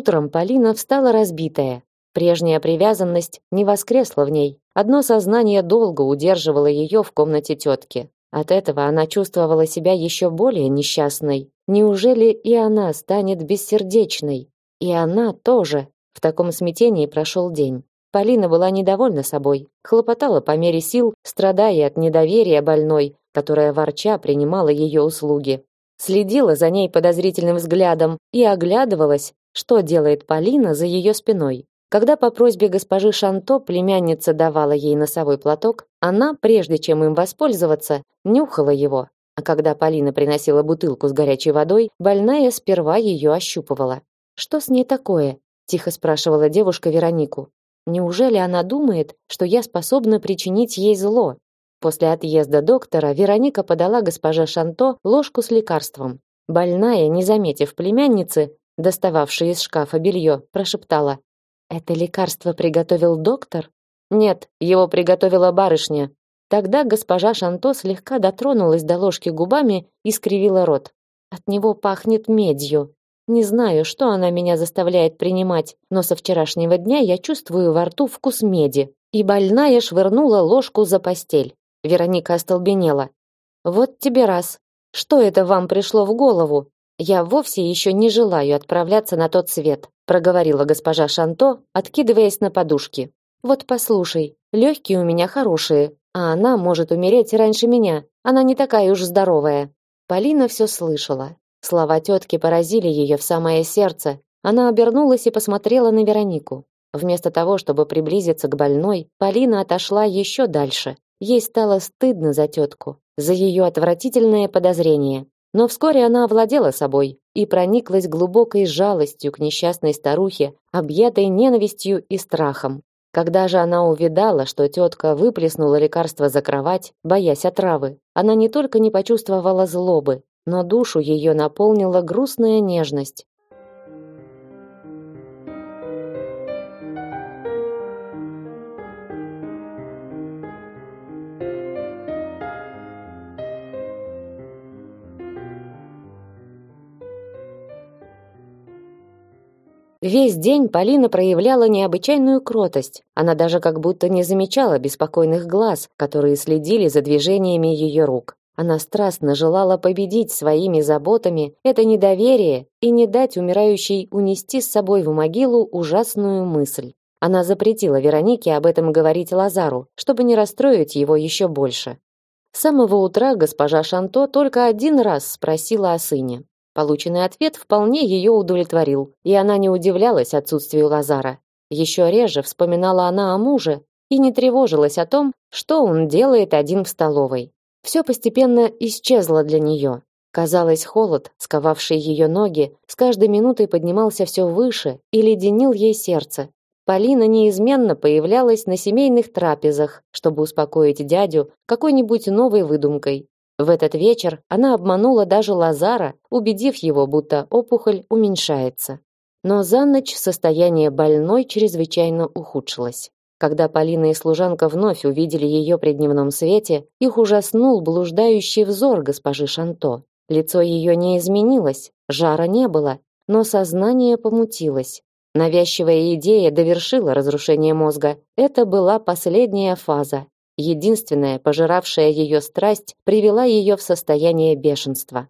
Утром Полина встала разбитая. Прежняя привязанность не воскресла в ней. Одно сознание долго удерживало ее в комнате тетки. От этого она чувствовала себя еще более несчастной. Неужели и она станет бессердечной? И она тоже. В таком смятении прошел день. Полина была недовольна собой, хлопотала по мере сил, страдая от недоверия больной, которая ворча принимала ее услуги. Следила за ней подозрительным взглядом и оглядывалась, что делает Полина за ее спиной. Когда по просьбе госпожи Шанто племянница давала ей носовой платок, она, прежде чем им воспользоваться, нюхала его. А когда Полина приносила бутылку с горячей водой, больная сперва ее ощупывала. «Что с ней такое?» – тихо спрашивала девушка Веронику. «Неужели она думает, что я способна причинить ей зло?» После отъезда доктора Вероника подала госпоже Шанто ложку с лекарством. Больная, не заметив племянницы, достававшей из шкафа белье, прошептала: "Это лекарство приготовил доктор?" "Нет, его приготовила барышня". Тогда госпожа Шанто слегка дотронулась до ложки губами и скривила рот. От него пахнет медью. Не знаю, что она меня заставляет принимать, но со вчерашнего дня я чувствую во рту вкус меди. И больная швырнула ложку за постель. Вероника остолбенела. Вот тебе раз. Что это вам пришло в голову? Я вовсе еще не желаю отправляться на тот свет, проговорила госпожа Шанто, откидываясь на подушки. Вот послушай, легкие у меня хорошие, а она может умереть раньше меня. Она не такая уж здоровая. Полина все слышала. Слова тетки поразили ее в самое сердце. Она обернулась и посмотрела на Веронику. Вместо того, чтобы приблизиться к больной, Полина отошла еще дальше. Ей стало стыдно за тетку, за ее отвратительное подозрение. Но вскоре она овладела собой и прониклась глубокой жалостью к несчастной старухе, объятой ненавистью и страхом. Когда же она увидала, что тетка выплеснула лекарство за кровать, боясь отравы, она не только не почувствовала злобы, но душу ее наполнила грустная нежность. Весь день Полина проявляла необычайную кротость. Она даже как будто не замечала беспокойных глаз, которые следили за движениями ее рук. Она страстно желала победить своими заботами это недоверие и не дать умирающей унести с собой в могилу ужасную мысль. Она запретила Веронике об этом говорить Лазару, чтобы не расстроить его еще больше. С самого утра госпожа Шанто только один раз спросила о сыне. Полученный ответ вполне ее удовлетворил, и она не удивлялась отсутствию Лазара. Еще реже вспоминала она о муже и не тревожилась о том, что он делает один в столовой. Все постепенно исчезло для нее. Казалось, холод, сковавший ее ноги, с каждой минутой поднимался все выше и леденил ей сердце. Полина неизменно появлялась на семейных трапезах, чтобы успокоить дядю какой-нибудь новой выдумкой, в этот вечер она обманула даже Лазара, убедив его, будто опухоль уменьшается. Но за ночь состояние больной чрезвычайно ухудшилось. Когда Полина и служанка вновь увидели ее при дневном свете, их ужаснул блуждающий взор госпожи Шанто. Лицо ее не изменилось, жара не было, но сознание помутилось. Навязчивая идея довершила разрушение мозга. Это была последняя фаза, Единственная, пожиравшая ее страсть, привела ее в состояние бешенства.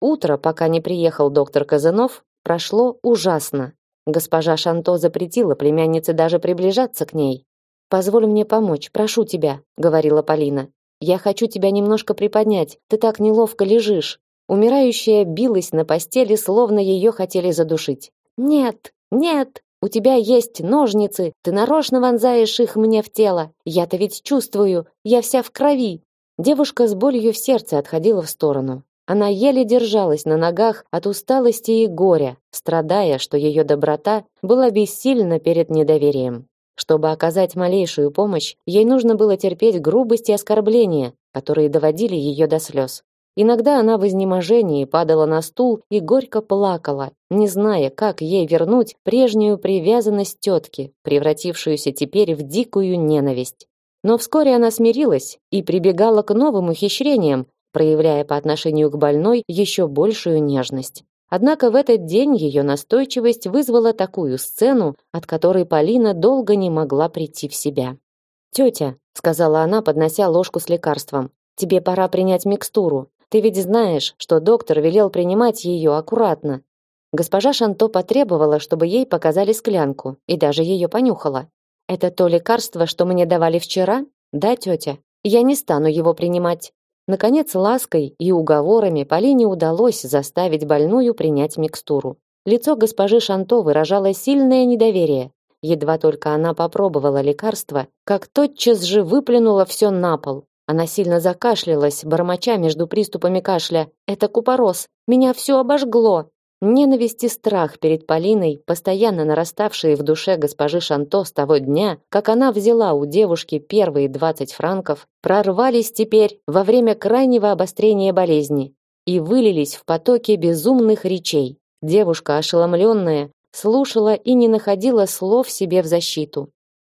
Утро, пока не приехал доктор Казанов, прошло ужасно. Госпожа Шанто запретила племяннице даже приближаться к ней, Позволь мне помочь, прошу тебя, говорила Полина. Я хочу тебя немножко приподнять. Ты так неловко лежишь. Умирающая билась на постели, словно ее хотели задушить. Нет, нет, у тебя есть ножницы. Ты нарочно вонзаешь их мне в тело. Я-то ведь чувствую, я вся в крови. Девушка с болью в сердце отходила в сторону. Она еле держалась на ногах от усталости и горя, страдая, что ее доброта была бессильна перед недоверием. Чтобы оказать малейшую помощь, ей нужно было терпеть грубость и оскорбления, которые доводили ее до слез. Иногда она в изнеможении падала на стул и горько плакала, не зная, как ей вернуть прежнюю привязанность тетки, превратившуюся теперь в дикую ненависть. Но вскоре она смирилась и прибегала к новым ухищрениям, проявляя по отношению к больной еще большую нежность. Однако в этот день ее настойчивость вызвала такую сцену, от которой Полина долго не могла прийти в себя. «Тетя», — сказала она, поднося ложку с лекарством, — «тебе пора принять микстуру. Ты ведь знаешь, что доктор велел принимать ее аккуратно». Госпожа Шанто потребовала, чтобы ей показали склянку, и даже ее понюхала. «Это то лекарство, что мне давали вчера?» «Да, тетя. Я не стану его принимать. Наконец, лаской и уговорами Полине удалось заставить больную принять микстуру. Лицо госпожи Шанто выражало сильное недоверие. Едва только она попробовала лекарство, как тотчас же выплюнула все на пол. Она сильно закашлялась, бормоча между приступами кашля. «Это купорос! Меня все обожгло!» Ненависть и страх перед Полиной, постоянно нараставшие в душе госпожи Шанто с того дня, как она взяла у девушки первые 20 франков, прорвались теперь во время крайнего обострения болезни и вылились в потоки безумных речей. Девушка, ошеломленная, слушала и не находила слов себе в защиту.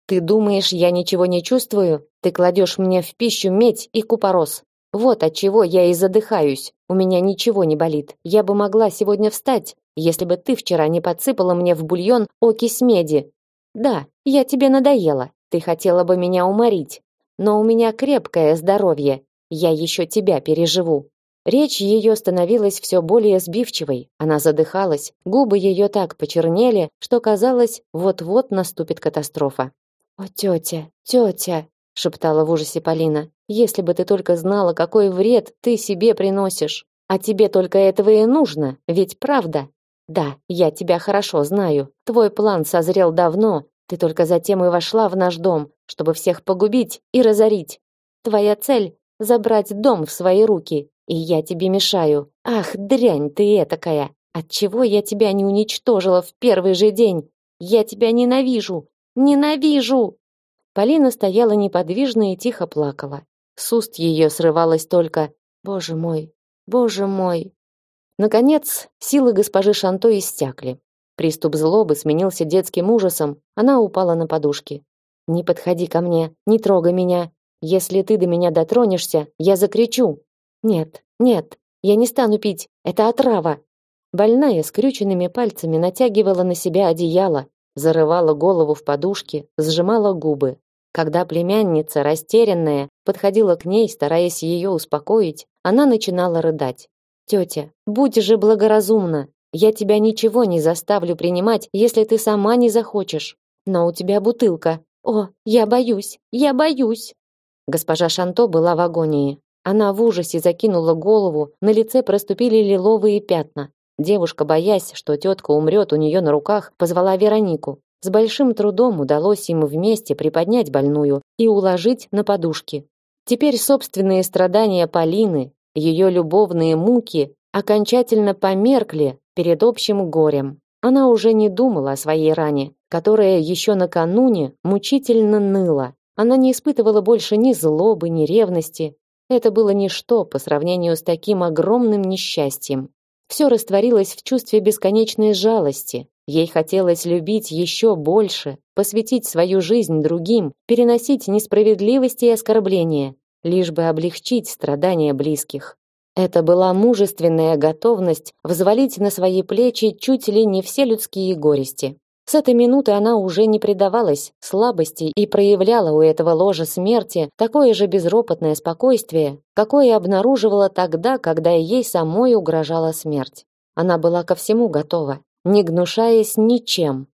«Ты думаешь, я ничего не чувствую? Ты кладешь мне в пищу медь и купорос. Вот от чего я и задыхаюсь. У меня ничего не болит. Я бы могла сегодня встать, если бы ты вчера не подсыпала мне в бульон окись меди. Да, я тебе надоела. Ты хотела бы меня уморить. Но у меня крепкое здоровье. Я еще тебя переживу. Речь ее становилась все более сбивчивой. Она задыхалась, губы ее так почернели, что казалось, вот-вот наступит катастрофа. О, тетя, тетя, шептала в ужасе Полина. Если бы ты только знала, какой вред ты себе приносишь. А тебе только этого и нужно, ведь правда? Да, я тебя хорошо знаю. Твой план созрел давно. Ты только затем и вошла в наш дом, чтобы всех погубить и разорить. Твоя цель забрать дом в свои руки, и я тебе мешаю. Ах, дрянь ты этакая. Отчего я тебя не уничтожила в первый же день? Я тебя ненавижу. Ненавижу. Полина стояла неподвижно и тихо плакала. С уст ее срывалось только «Боже мой, боже мой!». Наконец, силы госпожи Шанто иссякли. Приступ злобы сменился детским ужасом. Она упала на подушки. «Не подходи ко мне, не трогай меня. Если ты до меня дотронешься, я закричу». «Нет, нет, я не стану пить, это отрава». Больная скрюченными пальцами натягивала на себя одеяло, зарывала голову в подушки, сжимала губы. Когда племянница, растерянная, подходила к ней, стараясь ее успокоить, она начинала рыдать. «Тетя, будь же благоразумна. Я тебя ничего не заставлю принимать, если ты сама не захочешь. Но у тебя бутылка. О, я боюсь, я боюсь!» Госпожа Шанто была в агонии. Она в ужасе закинула голову, на лице проступили лиловые пятна. Девушка, боясь, что тетка умрет у нее на руках, позвала Веронику. С большим трудом удалось им вместе приподнять больную и уложить на подушки. Теперь собственные страдания Полины, ее любовные муки окончательно померкли перед общим горем. Она уже не думала о своей ране, которая еще накануне мучительно ныла. Она не испытывала больше ни злобы, ни ревности. Это было ничто по сравнению с таким огромным несчастьем. Все растворилось в чувстве бесконечной жалости, Ей хотелось любить еще больше, посвятить свою жизнь другим, переносить несправедливости и оскорбления, лишь бы облегчить страдания близких. Это была мужественная готовность взвалить на свои плечи чуть ли не все людские горести. С этой минуты она уже не предавалась слабости и проявляла у этого ложа смерти такое же безропотное спокойствие, какое обнаруживала тогда, когда ей самой угрожала смерть. Она была ко всему готова, не гнушаясь ничем.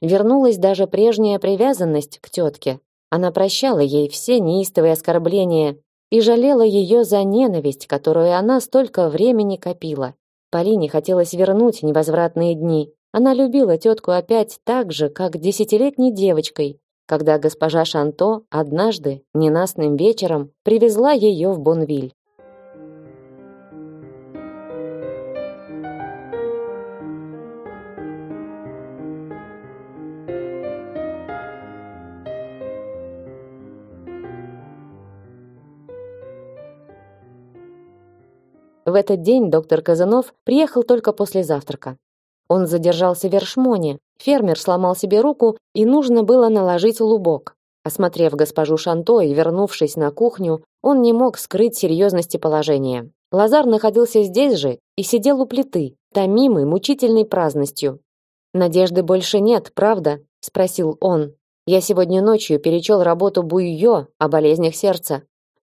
Вернулась даже прежняя привязанность к тетке. Она прощала ей все неистовые оскорбления и жалела ее за ненависть, которую она столько времени копила. Полине хотелось вернуть невозвратные дни. Она любила тетку опять так же, как десятилетней девочкой, когда госпожа Шанто однажды, ненастным вечером, привезла ее в Бонвиль. В этот день доктор Казанов приехал только после завтрака. Он задержался в Вершмоне. Фермер сломал себе руку, и нужно было наложить лубок. Осмотрев госпожу Шанто и вернувшись на кухню, он не мог скрыть серьезности положения. Лазар находился здесь же и сидел у плиты, томимый мучительной праздностью. Надежды больше нет, правда? спросил он. Я сегодня ночью перечел работу Буйо о болезнях сердца.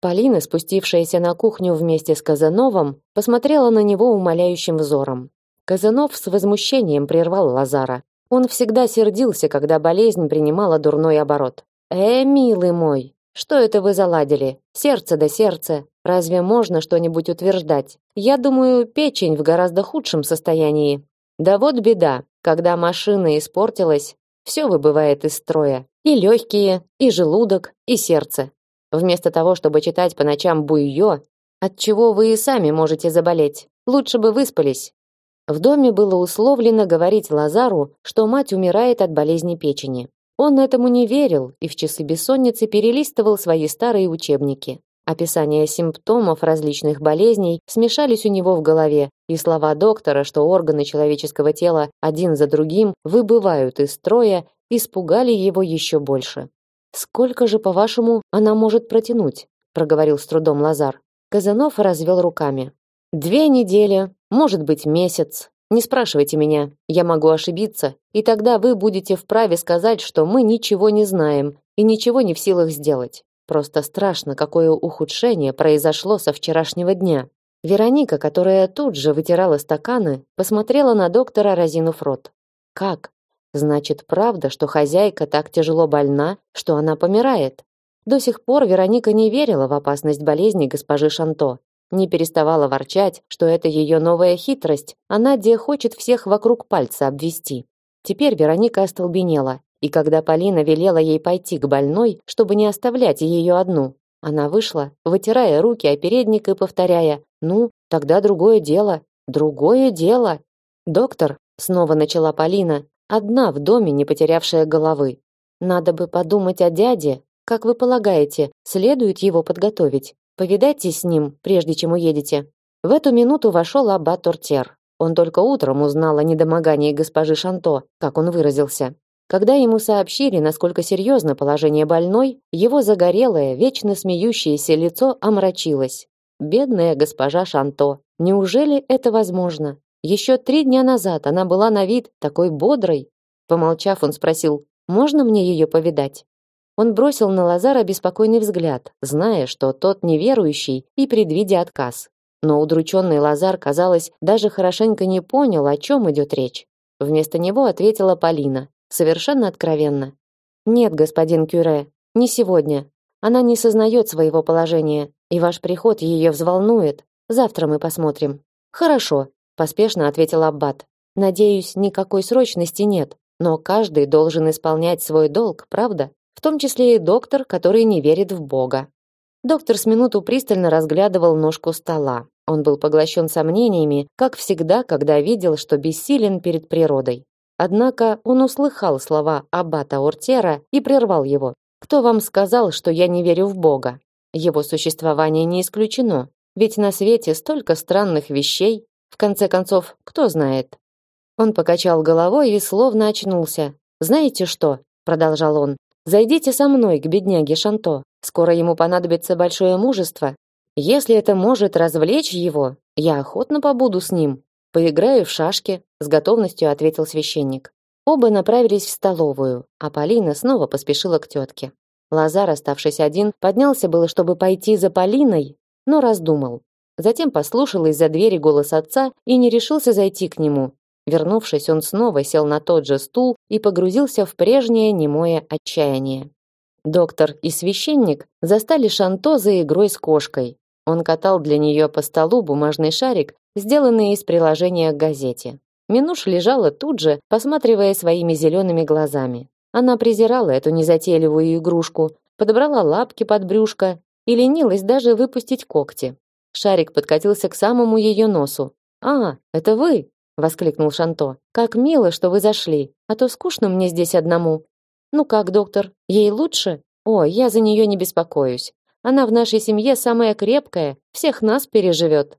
Полина, спустившаяся на кухню вместе с Казановым, посмотрела на него умоляющим взором. Казанов с возмущением прервал Лазара. Он всегда сердился, когда болезнь принимала дурной оборот. «Э, милый мой, что это вы заладили? Сердце да сердце. Разве можно что-нибудь утверждать? Я думаю, печень в гораздо худшем состоянии. Да вот беда, когда машина испортилась, все выбывает из строя. И легкие, и желудок, и сердце. Вместо того, чтобы читать по ночам буйё, от чего вы и сами можете заболеть, лучше бы выспались. В доме было условлено говорить Лазару, что мать умирает от болезни печени. Он этому не верил и в часы бессонницы перелистывал свои старые учебники. Описания симптомов различных болезней смешались у него в голове, и слова доктора, что органы человеческого тела один за другим выбывают из строя, испугали его еще больше. Сколько же, по-вашему, она может протянуть? проговорил с трудом Лазар. Казанов развел руками. Две недели, может быть, месяц. Не спрашивайте меня, я могу ошибиться, и тогда вы будете вправе сказать, что мы ничего не знаем и ничего не в силах сделать. Просто страшно, какое ухудшение произошло со вчерашнего дня. Вероника, которая тут же вытирала стаканы, посмотрела на доктора, разинув рот. Как? Значит, правда, что хозяйка так тяжело больна, что она помирает. До сих пор Вероника не верила в опасность болезни госпожи Шанто, не переставала ворчать, что это ее новая хитрость, а Надя хочет всех вокруг пальца обвести. Теперь Вероника остолбенела, и когда Полина велела ей пойти к больной, чтобы не оставлять ее одну, она вышла, вытирая руки о передник и повторяя: "Ну, тогда другое дело, другое дело". "Доктор", снова начала Полина, одна в доме, не потерявшая головы. Надо бы подумать о дяде. Как вы полагаете, следует его подготовить? Повидайтесь с ним, прежде чем уедете. В эту минуту вошел аббат Тортер. Он только утром узнал о недомогании госпожи Шанто, как он выразился. Когда ему сообщили, насколько серьезно положение больной, его загорелое, вечно смеющееся лицо омрачилось. Бедная госпожа Шанто. Неужели это возможно? Еще три дня назад она была на вид такой бодрой. Помолчав, он спросил: "Можно мне ее повидать?" Он бросил на Лазара беспокойный взгляд, зная, что тот неверующий, и предвидя отказ. Но удрученный Лазар, казалось, даже хорошенько не понял, о чем идет речь. Вместо него ответила Полина, совершенно откровенно: "Нет, господин Кюре, не сегодня. Она не сознает своего положения, и ваш приход ее взволнует. Завтра мы посмотрим". "Хорошо", поспешно ответил аббат. Надеюсь, никакой срочности нет, но каждый должен исполнять свой долг, правда? В том числе и доктор, который не верит в Бога. Доктор с минуту пристально разглядывал ножку стола. Он был поглощен сомнениями, как всегда, когда видел, что бессилен перед природой. Однако он услыхал слова аббата Ортера и прервал его. Кто вам сказал, что я не верю в Бога? Его существование не исключено, ведь на свете столько странных вещей, в конце концов, кто знает? Он покачал головой и словно очнулся. Знаете что? продолжал он. Зайдите со мной к бедняге Шанто. Скоро ему понадобится большое мужество. Если это может развлечь его, я охотно побуду с ним. Поиграю в шашки, с готовностью ответил священник. Оба направились в столовую, а Полина снова поспешила к тетке. Лазар, оставшись один, поднялся было, чтобы пойти за Полиной, но раздумал. Затем послушал из-за двери голос отца и не решился зайти к нему. Вернувшись, он снова сел на тот же стул и погрузился в прежнее немое отчаяние. Доктор и священник застали Шанто за игрой с кошкой. Он катал для нее по столу бумажный шарик, сделанный из приложения к газете. Минуш лежала тут же, посматривая своими зелеными глазами. Она презирала эту незатейливую игрушку, подобрала лапки под брюшко и ленилась даже выпустить когти. Шарик подкатился к самому ее носу. «А, это вы!» — воскликнул Шанто. «Как мило, что вы зашли, а то скучно мне здесь одному». «Ну как, доктор, ей лучше?» «О, я за нее не беспокоюсь. Она в нашей семье самая крепкая, всех нас переживет».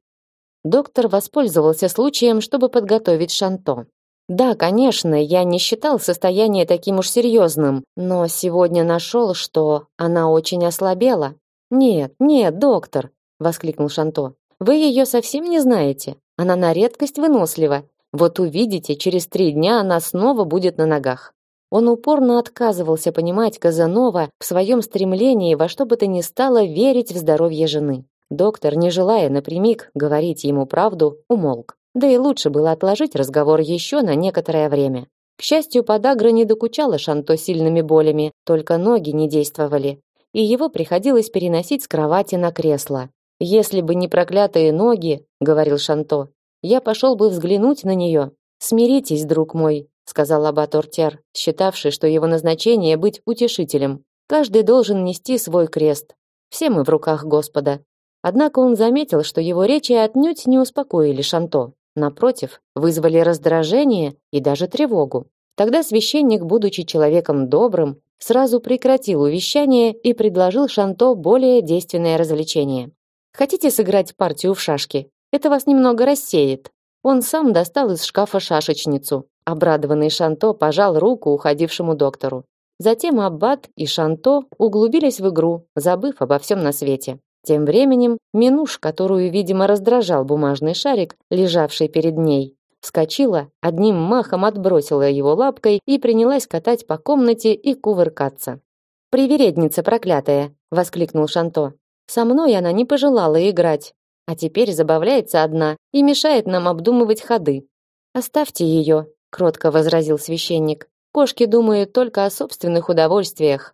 Доктор воспользовался случаем, чтобы подготовить Шанто. Да, конечно, я не считал состояние таким уж серьезным, но сегодня нашел, что она очень ослабела. Нет, нет, доктор, воскликнул Шанто. Вы ее совсем не знаете. Она на редкость вынослива. Вот увидите, через три дня она снова будет на ногах. Он упорно отказывался понимать Казанова в своем стремлении во что бы то ни стало верить в здоровье жены. Доктор, не желая напрямик говорить ему правду, умолк. Да и лучше было отложить разговор еще на некоторое время. К счастью, подагра не докучала Шанто сильными болями, только ноги не действовали, и его приходилось переносить с кровати на кресло. «Если бы не проклятые ноги», — говорил Шанто, — «я пошел бы взглянуть на нее». «Смиритесь, друг мой», — сказал аббат Ортер, считавший, что его назначение быть утешителем. «Каждый должен нести свой крест. Все мы в руках Господа». Однако он заметил, что его речи отнюдь не успокоили Шанто. Напротив, вызвали раздражение и даже тревогу. Тогда священник, будучи человеком добрым, сразу прекратил увещание и предложил Шанто более действенное развлечение. Хотите сыграть партию в шашки? Это вас немного рассеет. Он сам достал из шкафа шашечницу. Обрадованный Шанто пожал руку уходившему доктору. Затем аббат и Шанто углубились в игру, забыв обо всем на свете. Тем временем Минуш, которую, видимо, раздражал бумажный шарик, лежавший перед ней, вскочила, одним махом отбросила его лапкой и принялась катать по комнате и кувыркаться. «Привередница проклятая!» — воскликнул Шанто. «Со мной она не пожелала играть, а теперь забавляется одна и мешает нам обдумывать ходы». «Оставьте ее», — кротко возразил священник. «Кошки думают только о собственных удовольствиях,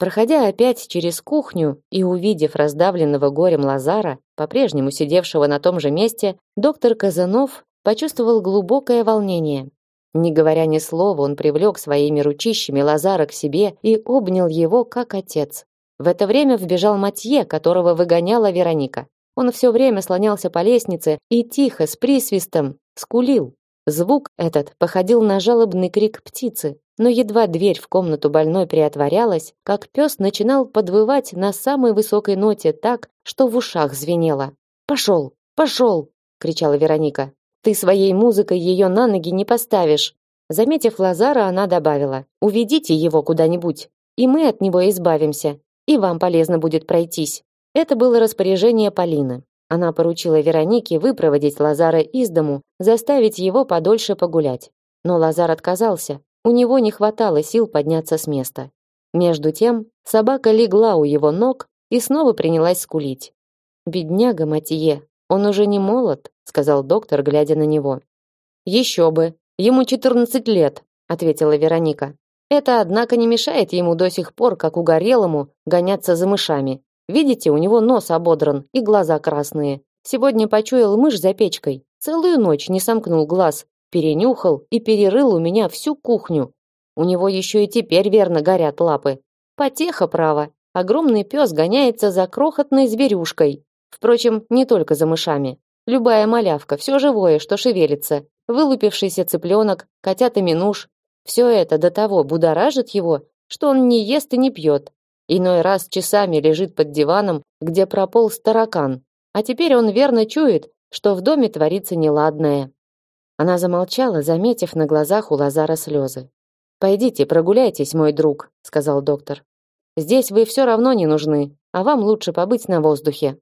Проходя опять через кухню и увидев раздавленного горем Лазара, по-прежнему сидевшего на том же месте, доктор Казанов почувствовал глубокое волнение. Не говоря ни слова, он привлек своими ручищами Лазара к себе и обнял его как отец. В это время вбежал Матье, которого выгоняла Вероника. Он все время слонялся по лестнице и тихо, с присвистом, скулил. Звук этот походил на жалобный крик птицы, но едва дверь в комнату больной приотворялась, как пес начинал подвывать на самой высокой ноте так, что в ушах звенело. «Пошел! Пошел!» — кричала Вероника. «Ты своей музыкой ее на ноги не поставишь!» Заметив Лазара, она добавила, «Уведите его куда-нибудь, и мы от него избавимся, и вам полезно будет пройтись». Это было распоряжение Полины. Она поручила Веронике выпроводить Лазара из дому, заставить его подольше погулять. Но Лазар отказался. У него не хватало сил подняться с места. Между тем, собака легла у его ног и снова принялась скулить. Бедняга Матье, он уже не молод, сказал доктор, глядя на него. Еще бы, ему 14 лет, ответила Вероника. Это однако не мешает ему до сих пор, как угорелому, гоняться за мышами. Видите, у него нос ободран и глаза красные. Сегодня почуял мышь за печкой. Целую ночь не сомкнул глаз, перенюхал и перерыл у меня всю кухню. У него еще и теперь верно горят лапы. Потеха, право. Огромный пес гоняется за крохотной зверюшкой. Впрочем, не только за мышами. Любая малявка, все живое, что шевелится, вылупившийся цыпленок, котята минуш, все это до того будоражит его, что он не ест и не пьет, Иной раз часами лежит под диваном, где прополз таракан. А теперь он верно чует, что в доме творится неладное. Она замолчала, заметив на глазах у Лазара слезы. «Пойдите, прогуляйтесь, мой друг», — сказал доктор. «Здесь вы все равно не нужны, а вам лучше побыть на воздухе».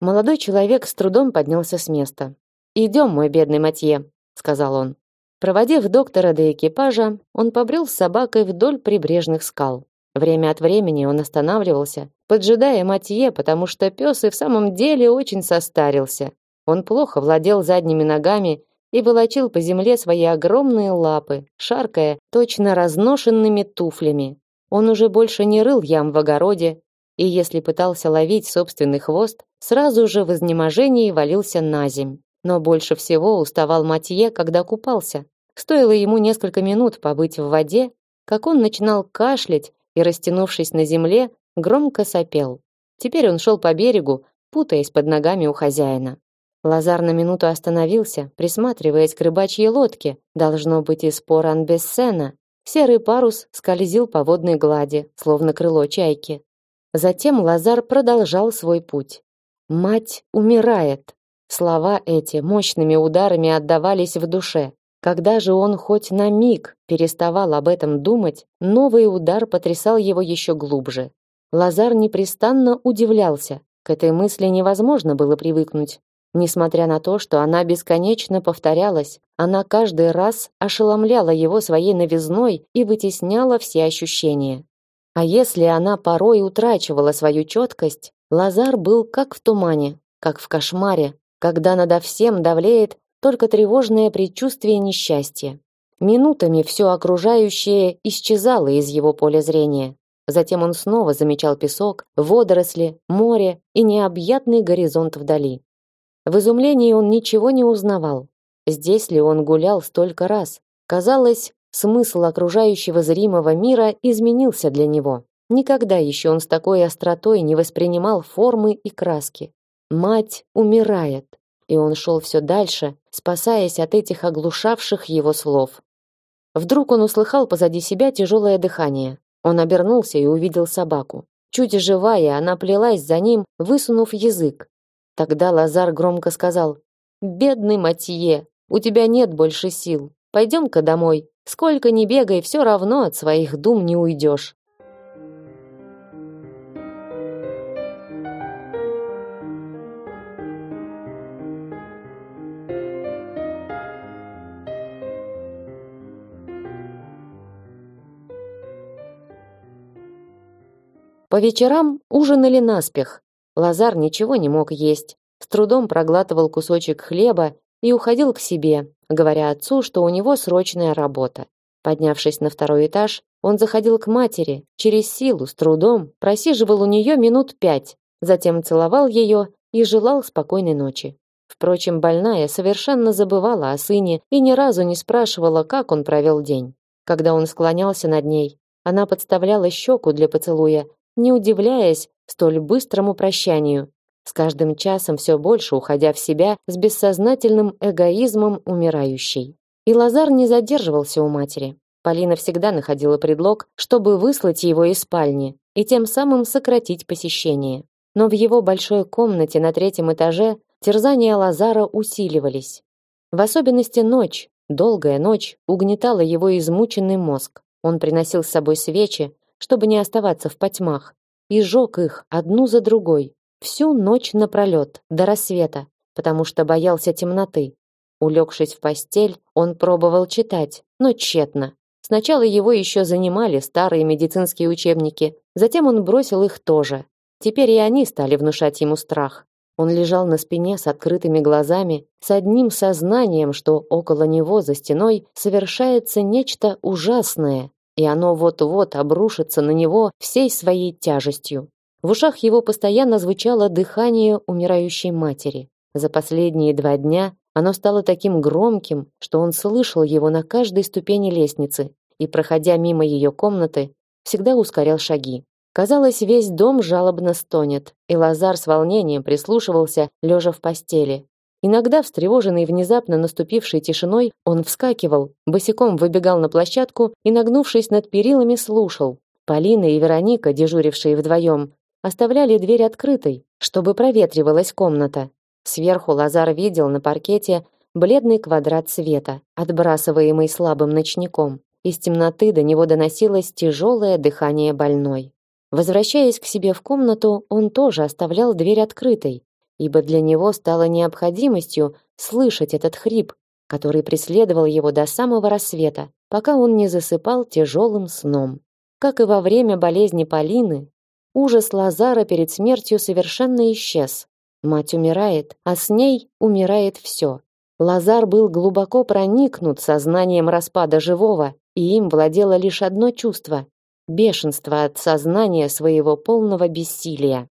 Молодой человек с трудом поднялся с места. «Идем, мой бедный Матье», — сказал он. Проводив доктора до экипажа, он побрел с собакой вдоль прибрежных скал. Время от времени он останавливался, поджидая Матье, потому что пес и в самом деле очень состарился. Он плохо владел задними ногами и волочил по земле свои огромные лапы, шаркая точно разношенными туфлями. Он уже больше не рыл ям в огороде, и если пытался ловить собственный хвост, сразу же в изнеможении валился на земь. Но больше всего уставал Матье, когда купался. Стоило ему несколько минут побыть в воде, как он начинал кашлять и, растянувшись на земле, громко сопел. Теперь он шел по берегу, путаясь под ногами у хозяина. Лазар на минуту остановился, присматриваясь к рыбачьей лодке, должно быть из пор Анбессена. Серый парус скользил по водной глади, словно крыло чайки. Затем Лазар продолжал свой путь. Мать умирает. Слова эти мощными ударами отдавались в душе. Когда же он хоть на миг переставал об этом думать, новый удар потрясал его еще глубже. Лазар непрестанно удивлялся. К этой мысли невозможно было привыкнуть. Несмотря на то, что она бесконечно повторялась, она каждый раз ошеломляла его своей новизной и вытесняла все ощущения. А если она порой утрачивала свою четкость, Лазар был как в тумане, как в кошмаре, когда надо всем давлеет только тревожное предчувствие несчастья. Минутами все окружающее исчезало из его поля зрения. Затем он снова замечал песок, водоросли, море и необъятный горизонт вдали. В изумлении он ничего не узнавал. Здесь ли он гулял столько раз? Казалось, смысл окружающего зримого мира изменился для него. Никогда еще он с такой остротой не воспринимал формы и краски. Мать умирает и он шел все дальше, спасаясь от этих оглушавших его слов. Вдруг он услыхал позади себя тяжелое дыхание. Он обернулся и увидел собаку. Чуть живая, она плелась за ним, высунув язык. Тогда Лазар громко сказал: "Бедный Матье, у тебя нет больше сил. Пойдем-ка домой. Сколько ни бегай, все равно от своих дум не уйдешь. По вечерам ужинали наспех. Лазар ничего не мог есть, с трудом проглатывал кусочек хлеба и уходил к себе, говоря отцу, что у него срочная работа. Поднявшись на второй этаж, он заходил к матери, через силу, с трудом, просиживал у нее минут пять, затем целовал ее и желал спокойной ночи. Впрочем, больная совершенно забывала о сыне и ни разу не спрашивала, как он провел день. Когда он склонялся над ней, она подставляла щеку для поцелуя, не удивляясь столь быстрому прощанию, с каждым часом все больше уходя в себя с бессознательным эгоизмом умирающей. И Лазар не задерживался у матери. Полина всегда находила предлог, чтобы выслать его из спальни и тем самым сократить посещение. Но в его большой комнате на третьем этаже терзания Лазара усиливались. В особенности ночь, долгая ночь, угнетала его измученный мозг. Он приносил с собой свечи, чтобы не оставаться в потьмах, и жег их одну за другой, всю ночь напролет, до рассвета, потому что боялся темноты. Улегшись в постель, он пробовал читать, но тщетно. Сначала его еще занимали старые медицинские учебники, затем он бросил их тоже. Теперь и они стали внушать ему страх. Он лежал на спине с открытыми глазами, с одним сознанием, что около него за стеной совершается нечто ужасное, и оно вот-вот обрушится на него всей своей тяжестью. В ушах его постоянно звучало дыхание умирающей матери. За последние два дня оно стало таким громким, что он слышал его на каждой ступени лестницы и, проходя мимо ее комнаты, всегда ускорял шаги. Казалось, весь дом жалобно стонет, и Лазар с волнением прислушивался, лежа в постели, Иногда, встревоженный внезапно наступившей тишиной, он вскакивал, босиком выбегал на площадку и, нагнувшись над перилами, слушал. Полина и Вероника, дежурившие вдвоем, оставляли дверь открытой, чтобы проветривалась комната. Сверху Лазар видел на паркете бледный квадрат света, отбрасываемый слабым ночником. Из темноты до него доносилось тяжелое дыхание больной. Возвращаясь к себе в комнату, он тоже оставлял дверь открытой, ибо для него стало необходимостью слышать этот хрип, который преследовал его до самого рассвета, пока он не засыпал тяжелым сном. Как и во время болезни Полины, ужас Лазара перед смертью совершенно исчез. Мать умирает, а с ней умирает все. Лазар был глубоко проникнут сознанием распада живого, и им владело лишь одно чувство бешенство от сознания своего полного бессилия.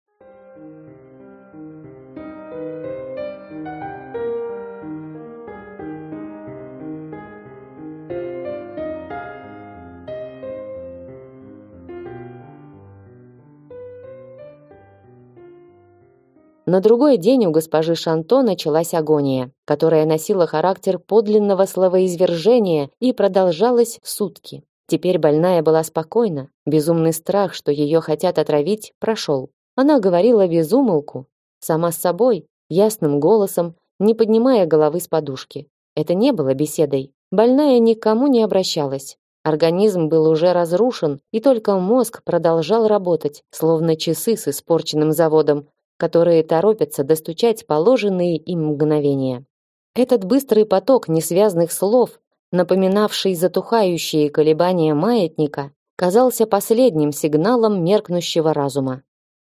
На другой день у госпожи Шанто началась агония, которая носила характер подлинного словоизвержения и продолжалась сутки. Теперь больная была спокойна, безумный страх, что ее хотят отравить, прошел. Она говорила без умолку, сама с собой, ясным голосом, не поднимая головы с подушки. Это не было беседой. Больная никому не обращалась. Организм был уже разрушен, и только мозг продолжал работать, словно часы с испорченным заводом, которые торопятся достучать положенные им мгновения. Этот быстрый поток несвязных слов, напоминавший затухающие колебания маятника, казался последним сигналом меркнущего разума.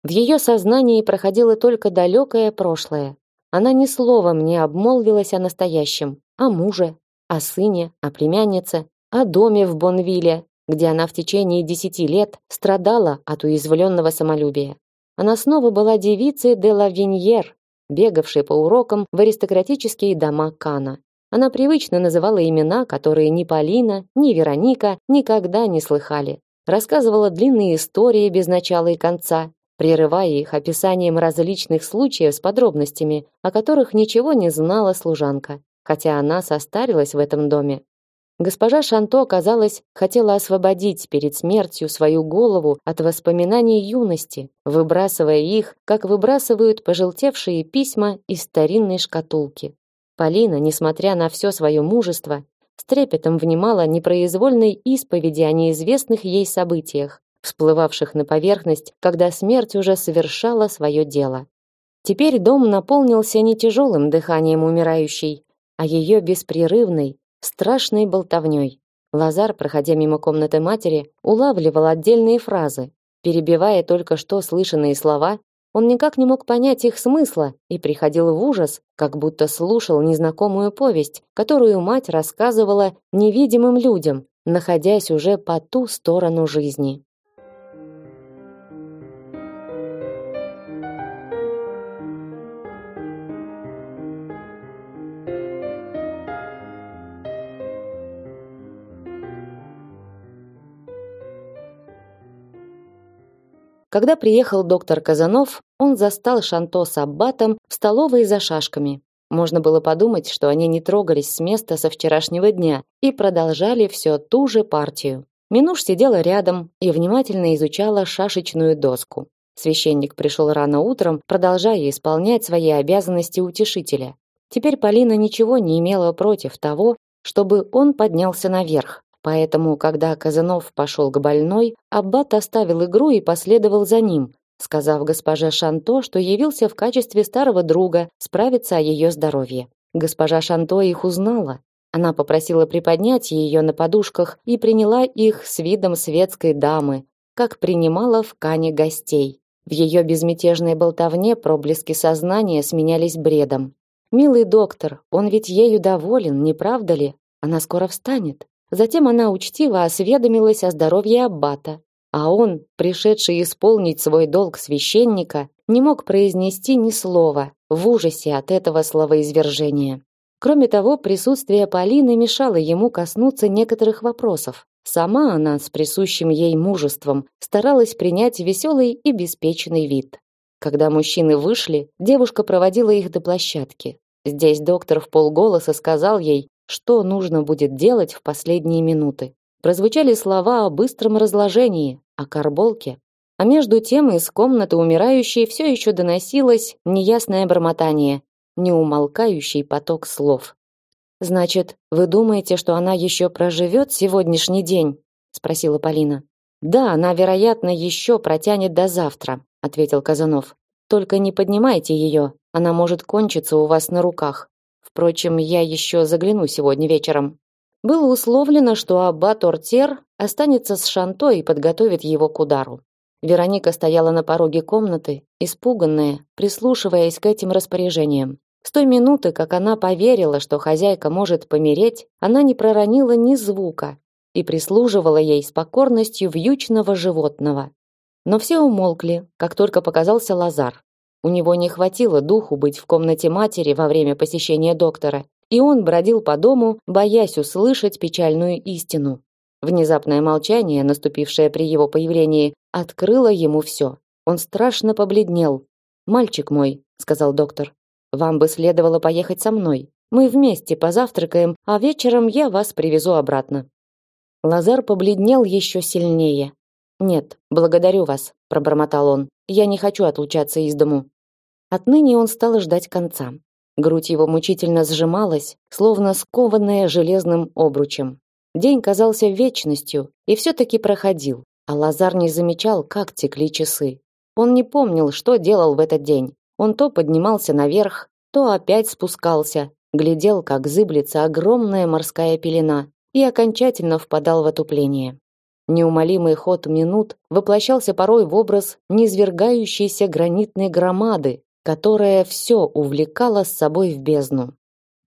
В ее сознании проходило только далекое прошлое. Она ни словом не обмолвилась о настоящем, о муже, о сыне, о племяннице, о доме в Бонвилле, где она в течение десяти лет страдала от уязвленного самолюбия. Она снова была девицей де Лавиньер, бегавшей по урокам в аристократические дома Кана. Она привычно называла имена, которые ни Полина, ни Вероника никогда не слыхали. Рассказывала длинные истории без начала и конца, прерывая их описанием различных случаев с подробностями, о которых ничего не знала служанка, хотя она состарилась в этом доме. Госпожа Шанто, казалось, хотела освободить перед смертью свою голову от воспоминаний юности, выбрасывая их, как выбрасывают пожелтевшие письма из старинной шкатулки. Полина, несмотря на все свое мужество, с трепетом внимала непроизвольной исповеди о неизвестных ей событиях, всплывавших на поверхность, когда смерть уже совершала свое дело. Теперь дом наполнился не тяжелым дыханием умирающей, а ее беспрерывной, страшной болтовней. Лазар, проходя мимо комнаты матери, улавливал отдельные фразы, перебивая только что слышанные слова. Он никак не мог понять их смысла и приходил в ужас, как будто слушал незнакомую повесть, которую мать рассказывала невидимым людям, находясь уже по ту сторону жизни. Когда приехал доктор Казанов, он застал Шанто с аббатом в столовой за шашками. Можно было подумать, что они не трогались с места со вчерашнего дня и продолжали все ту же партию. Минуш сидела рядом и внимательно изучала шашечную доску. Священник пришел рано утром, продолжая исполнять свои обязанности утешителя. Теперь Полина ничего не имела против того, чтобы он поднялся наверх. Поэтому, когда Казанов пошел к больной, аббат оставил игру и последовал за ним, сказав госпоже Шанто, что явился в качестве старого друга справиться о ее здоровье. Госпожа Шанто их узнала. Она попросила приподнять ее на подушках и приняла их с видом светской дамы, как принимала в Кане гостей. В ее безмятежной болтовне проблески сознания сменялись бредом. «Милый доктор, он ведь ею доволен, не правда ли? Она скоро встанет. Затем она учтиво осведомилась о здоровье аббата, а он, пришедший исполнить свой долг священника, не мог произнести ни слова в ужасе от этого словоизвержения. Кроме того, присутствие Полины мешало ему коснуться некоторых вопросов. Сама она с присущим ей мужеством старалась принять веселый и беспечный вид. Когда мужчины вышли, девушка проводила их до площадки. Здесь доктор в полголоса сказал ей, что нужно будет делать в последние минуты. Прозвучали слова о быстром разложении, о карболке. А между тем из комнаты умирающей все еще доносилось неясное бормотание, неумолкающий поток слов. «Значит, вы думаете, что она еще проживет сегодняшний день?» — спросила Полина. «Да, она, вероятно, еще протянет до завтра», — ответил Казанов. «Только не поднимайте ее, она может кончиться у вас на руках. Впрочем, я еще загляну сегодня вечером. Было условлено, что аббат Ортер останется с Шанто и подготовит его к удару. Вероника стояла на пороге комнаты, испуганная, прислушиваясь к этим распоряжениям. С той минуты, как она поверила, что хозяйка может помереть, она не проронила ни звука и прислуживала ей с покорностью вьючного животного. Но все умолкли, как только показался Лазар. У него не хватило духу быть в комнате матери во время посещения доктора, и он бродил по дому, боясь услышать печальную истину. Внезапное молчание, наступившее при его появлении, открыло ему все. Он страшно побледнел. "Мальчик мой", сказал доктор. "Вам бы следовало поехать со мной. Мы вместе позавтракаем, а вечером я вас привезу обратно". Лазар побледнел еще сильнее. "Нет, благодарю вас", пробормотал он. "Я не хочу отлучаться из дому". Отныне он стал ждать конца. Грудь его мучительно сжималась, словно скованная железным обручем. День казался вечностью и все-таки проходил, а Лазар не замечал, как текли часы. Он не помнил, что делал в этот день. Он то поднимался наверх, то опять спускался, глядел, как зыблется огромная морская пелена, и окончательно впадал в отупление. Неумолимый ход минут воплощался порой в образ низвергающейся гранитной громады, которая все увлекала с собой в бездну.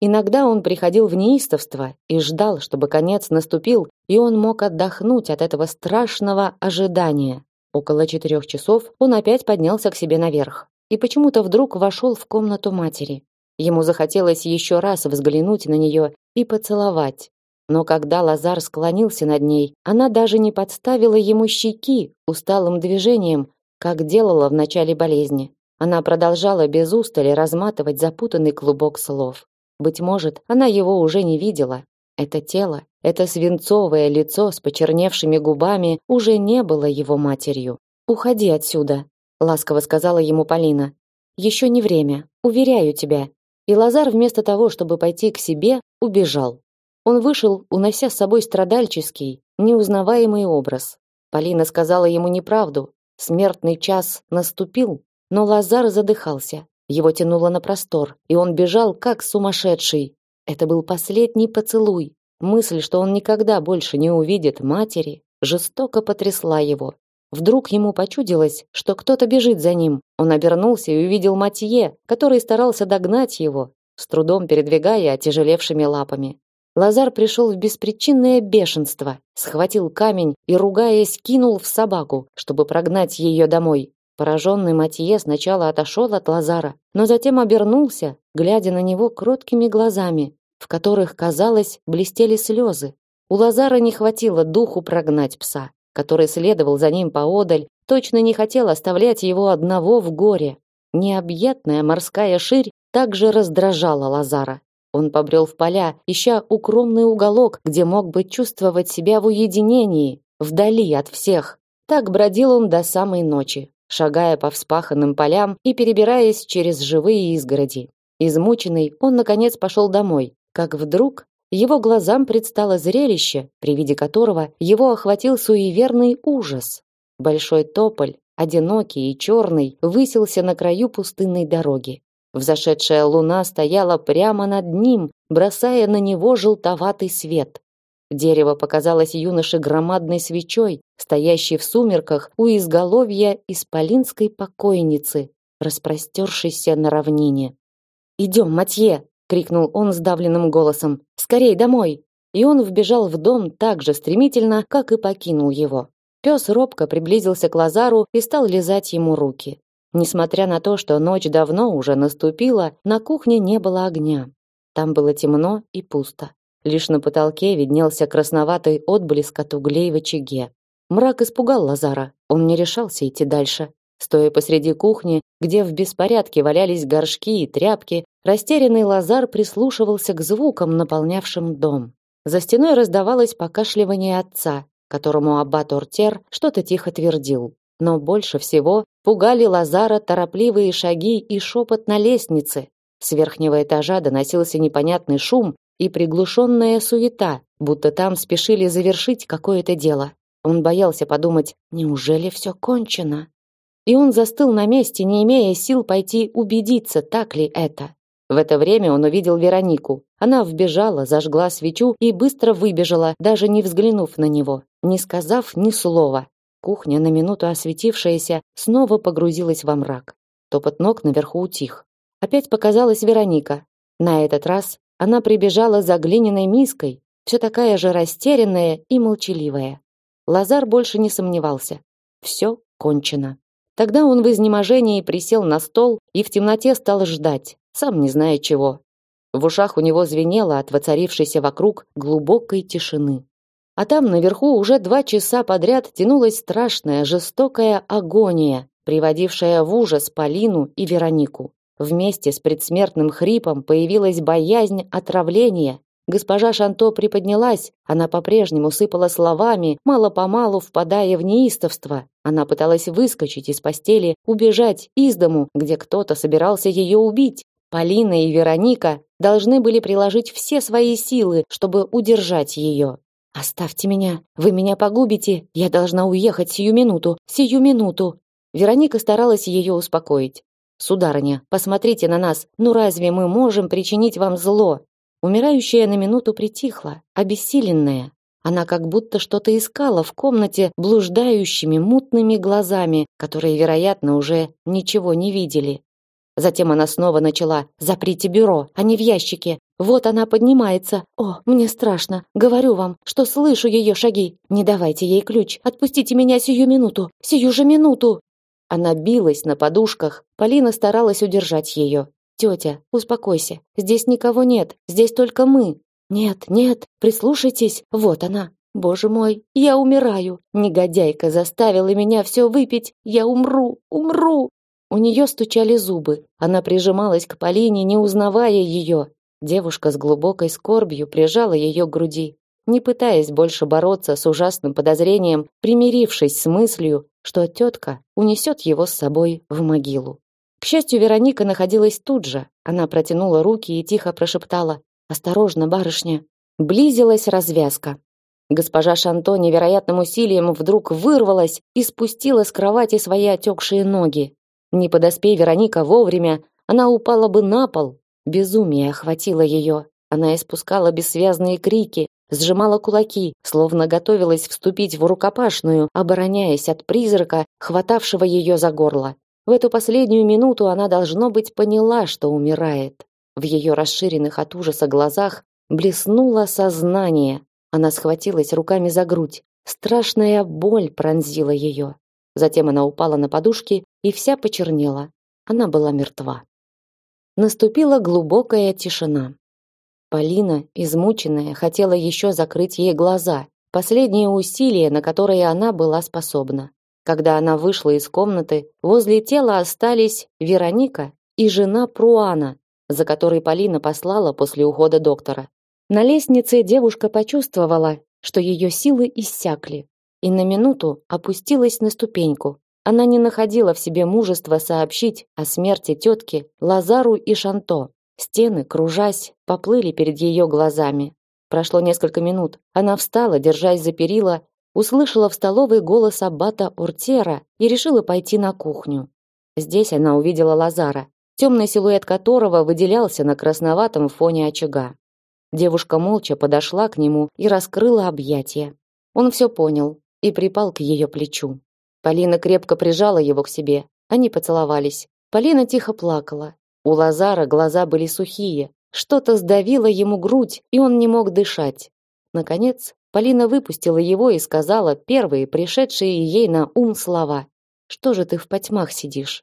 Иногда он приходил в неистовство и ждал, чтобы конец наступил, и он мог отдохнуть от этого страшного ожидания. Около четырех часов он опять поднялся к себе наверх и почему-то вдруг вошел в комнату матери. Ему захотелось еще раз взглянуть на нее и поцеловать. Но когда Лазар склонился над ней, она даже не подставила ему щеки усталым движением, как делала в начале болезни. Она продолжала без устали разматывать запутанный клубок слов. Быть может, она его уже не видела. Это тело, это свинцовое лицо с почерневшими губами уже не было его матерью. «Уходи отсюда», — ласково сказала ему Полина. «Еще не время, уверяю тебя». И Лазар вместо того, чтобы пойти к себе, убежал. Он вышел, унося с собой страдальческий, неузнаваемый образ. Полина сказала ему неправду. Смертный час наступил, но Лазар задыхался. Его тянуло на простор, и он бежал как сумасшедший. Это был последний поцелуй. Мысль, что он никогда больше не увидит матери, жестоко потрясла его. Вдруг ему почудилось, что кто-то бежит за ним. Он обернулся и увидел Матье, который старался догнать его, с трудом передвигая отяжелевшими лапами. Лазар пришел в беспричинное бешенство, схватил камень и, ругаясь, кинул в собаку, чтобы прогнать ее домой. Пораженный Матье сначала отошел от Лазара, но затем обернулся, глядя на него кроткими глазами, в которых, казалось, блестели слезы. У Лазара не хватило духу прогнать пса, который следовал за ним поодаль, точно не хотел оставлять его одного в горе. Необъятная морская ширь также раздражала Лазара. Он побрел в поля, ища укромный уголок, где мог бы чувствовать себя в уединении, вдали от всех. Так бродил он до самой ночи шагая по вспаханным полям и перебираясь через живые изгороди. Измученный, он наконец пошел домой, как вдруг его глазам предстало зрелище, при виде которого его охватил суеверный ужас. Большой тополь, одинокий и черный, высился на краю пустынной дороги. Взошедшая луна стояла прямо над ним, бросая на него желтоватый свет. Дерево показалось юноше громадной свечой, стоящей в сумерках у изголовья исполинской покойницы, распростершейся на равнине. «Идем, Матье!» — крикнул он сдавленным голосом. «Скорей домой!» И он вбежал в дом так же стремительно, как и покинул его. Пес робко приблизился к Лазару и стал лизать ему руки. Несмотря на то, что ночь давно уже наступила, на кухне не было огня. Там было темно и пусто. Лишь на потолке виднелся красноватый отблеск от углей в очаге. Мрак испугал Лазара. Он не решался идти дальше. Стоя посреди кухни, где в беспорядке валялись горшки и тряпки, растерянный Лазар прислушивался к звукам, наполнявшим дом. За стеной раздавалось покашливание отца, которому аббат Ортер что-то тихо твердил. Но больше всего пугали Лазара торопливые шаги и шепот на лестнице. С верхнего этажа доносился непонятный шум, и приглушенная суета, будто там спешили завершить какое-то дело. Он боялся подумать, неужели все кончено? И он застыл на месте, не имея сил пойти убедиться, так ли это. В это время он увидел Веронику. Она вбежала, зажгла свечу и быстро выбежала, даже не взглянув на него, не сказав ни слова. Кухня, на минуту осветившаяся, снова погрузилась во мрак. Топот ног наверху утих. Опять показалась Вероника. На этот раз она прибежала за глиняной миской, все такая же растерянная и молчаливая. Лазар больше не сомневался. Все кончено. Тогда он в изнеможении присел на стол и в темноте стал ждать, сам не зная чего. В ушах у него звенело от воцарившейся вокруг глубокой тишины. А там наверху уже два часа подряд тянулась страшная, жестокая агония, приводившая в ужас Полину и Веронику. Вместе с предсмертным хрипом появилась боязнь отравления. Госпожа Шанто приподнялась, она по-прежнему сыпала словами, мало-помалу впадая в неистовство. Она пыталась выскочить из постели, убежать из дому, где кто-то собирался ее убить. Полина и Вероника должны были приложить все свои силы, чтобы удержать ее. Оставьте меня, вы меня погубите. Я должна уехать сию минуту, сию минуту. Вероника старалась ее успокоить. Сударыня, посмотрите на нас. Ну разве мы можем причинить вам зло? Умирающая на минуту притихла, обессиленная. Она как будто что-то искала в комнате блуждающими мутными глазами, которые, вероятно, уже ничего не видели. Затем она снова начала: "Заприте бюро, а не в ящике. Вот она поднимается. О, мне страшно. Говорю вам, что слышу ее шаги. Не давайте ей ключ. Отпустите меня сию минуту. Сию же минуту". Она билась на подушках. Полина старалась удержать ее. Тетя, успокойся. Здесь никого нет. Здесь только мы. Нет, нет, прислушайтесь. Вот она. Боже мой, я умираю. Негодяйка заставила меня все выпить. Я умру, умру. У нее стучали зубы. Она прижималась к Полине, не узнавая ее. Девушка с глубокой скорбью прижала ее к груди, не пытаясь больше бороться с ужасным подозрением, примирившись с мыслью, что тетка унесет его с собой в могилу. К счастью, Вероника находилась тут же. Она протянула руки и тихо прошептала: "Осторожно, барышня". Близилась развязка. Госпожа Шанто невероятным усилием вдруг вырвалась и спустила с кровати свои отекшие ноги. Не подоспей Вероника вовремя, она упала бы на пол. Безумие охватило ее. Она испускала бессвязные крики, сжимала кулаки, словно готовилась вступить в рукопашную, обороняясь от призрака, хватавшего ее за горло. В эту последнюю минуту она должно быть поняла, что умирает. В ее расширенных от ужаса глазах блеснуло сознание. Она схватилась руками за грудь. Страшная боль пронзила ее. Затем она упала на подушки и вся почернела. Она была мертва. Наступила глубокая тишина. Полина, измученная, хотела еще закрыть ей глаза. Последнее усилие, на которое она была способна. Когда она вышла из комнаты, возле тела остались Вероника и жена Пруана, за которой Полина послала после ухода доктора. На лестнице девушка почувствовала, что ее силы иссякли и на минуту опустилась на ступеньку. Она не находила в себе мужества сообщить о смерти тетки Лазару и Шанто. Стены, кружась, поплыли перед ее глазами. Прошло несколько минут. Она встала, держась за перила, услышала в столовой голос аббата Уртера и решила пойти на кухню. Здесь она увидела Лазара, темный силуэт которого выделялся на красноватом фоне очага. Девушка молча подошла к нему и раскрыла объятия. Он все понял, и припал к ее плечу. Полина крепко прижала его к себе. Они поцеловались. Полина тихо плакала. У Лазара глаза были сухие. Что-то сдавило ему грудь, и он не мог дышать. Наконец, Полина выпустила его и сказала первые пришедшие ей на ум слова. «Что же ты в потьмах сидишь?»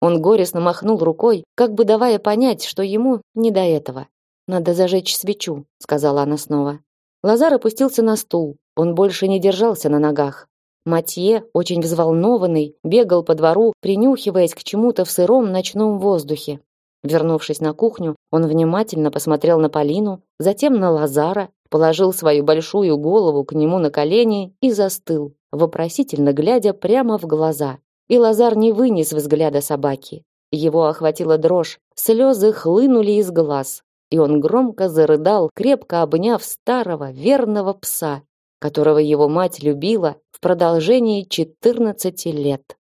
Он горестно махнул рукой, как бы давая понять, что ему не до этого. «Надо зажечь свечу», — сказала она снова. Лазар опустился на стул, он больше не держался на ногах. Матье, очень взволнованный, бегал по двору, принюхиваясь к чему-то в сыром ночном воздухе. Вернувшись на кухню, он внимательно посмотрел на Полину, затем на Лазара, положил свою большую голову к нему на колени и застыл, вопросительно глядя прямо в глаза. И Лазар не вынес взгляда собаки. Его охватила дрожь, слезы хлынули из глаз, и он громко зарыдал, крепко обняв старого верного пса, которого его мать любила в продолжении 14 лет.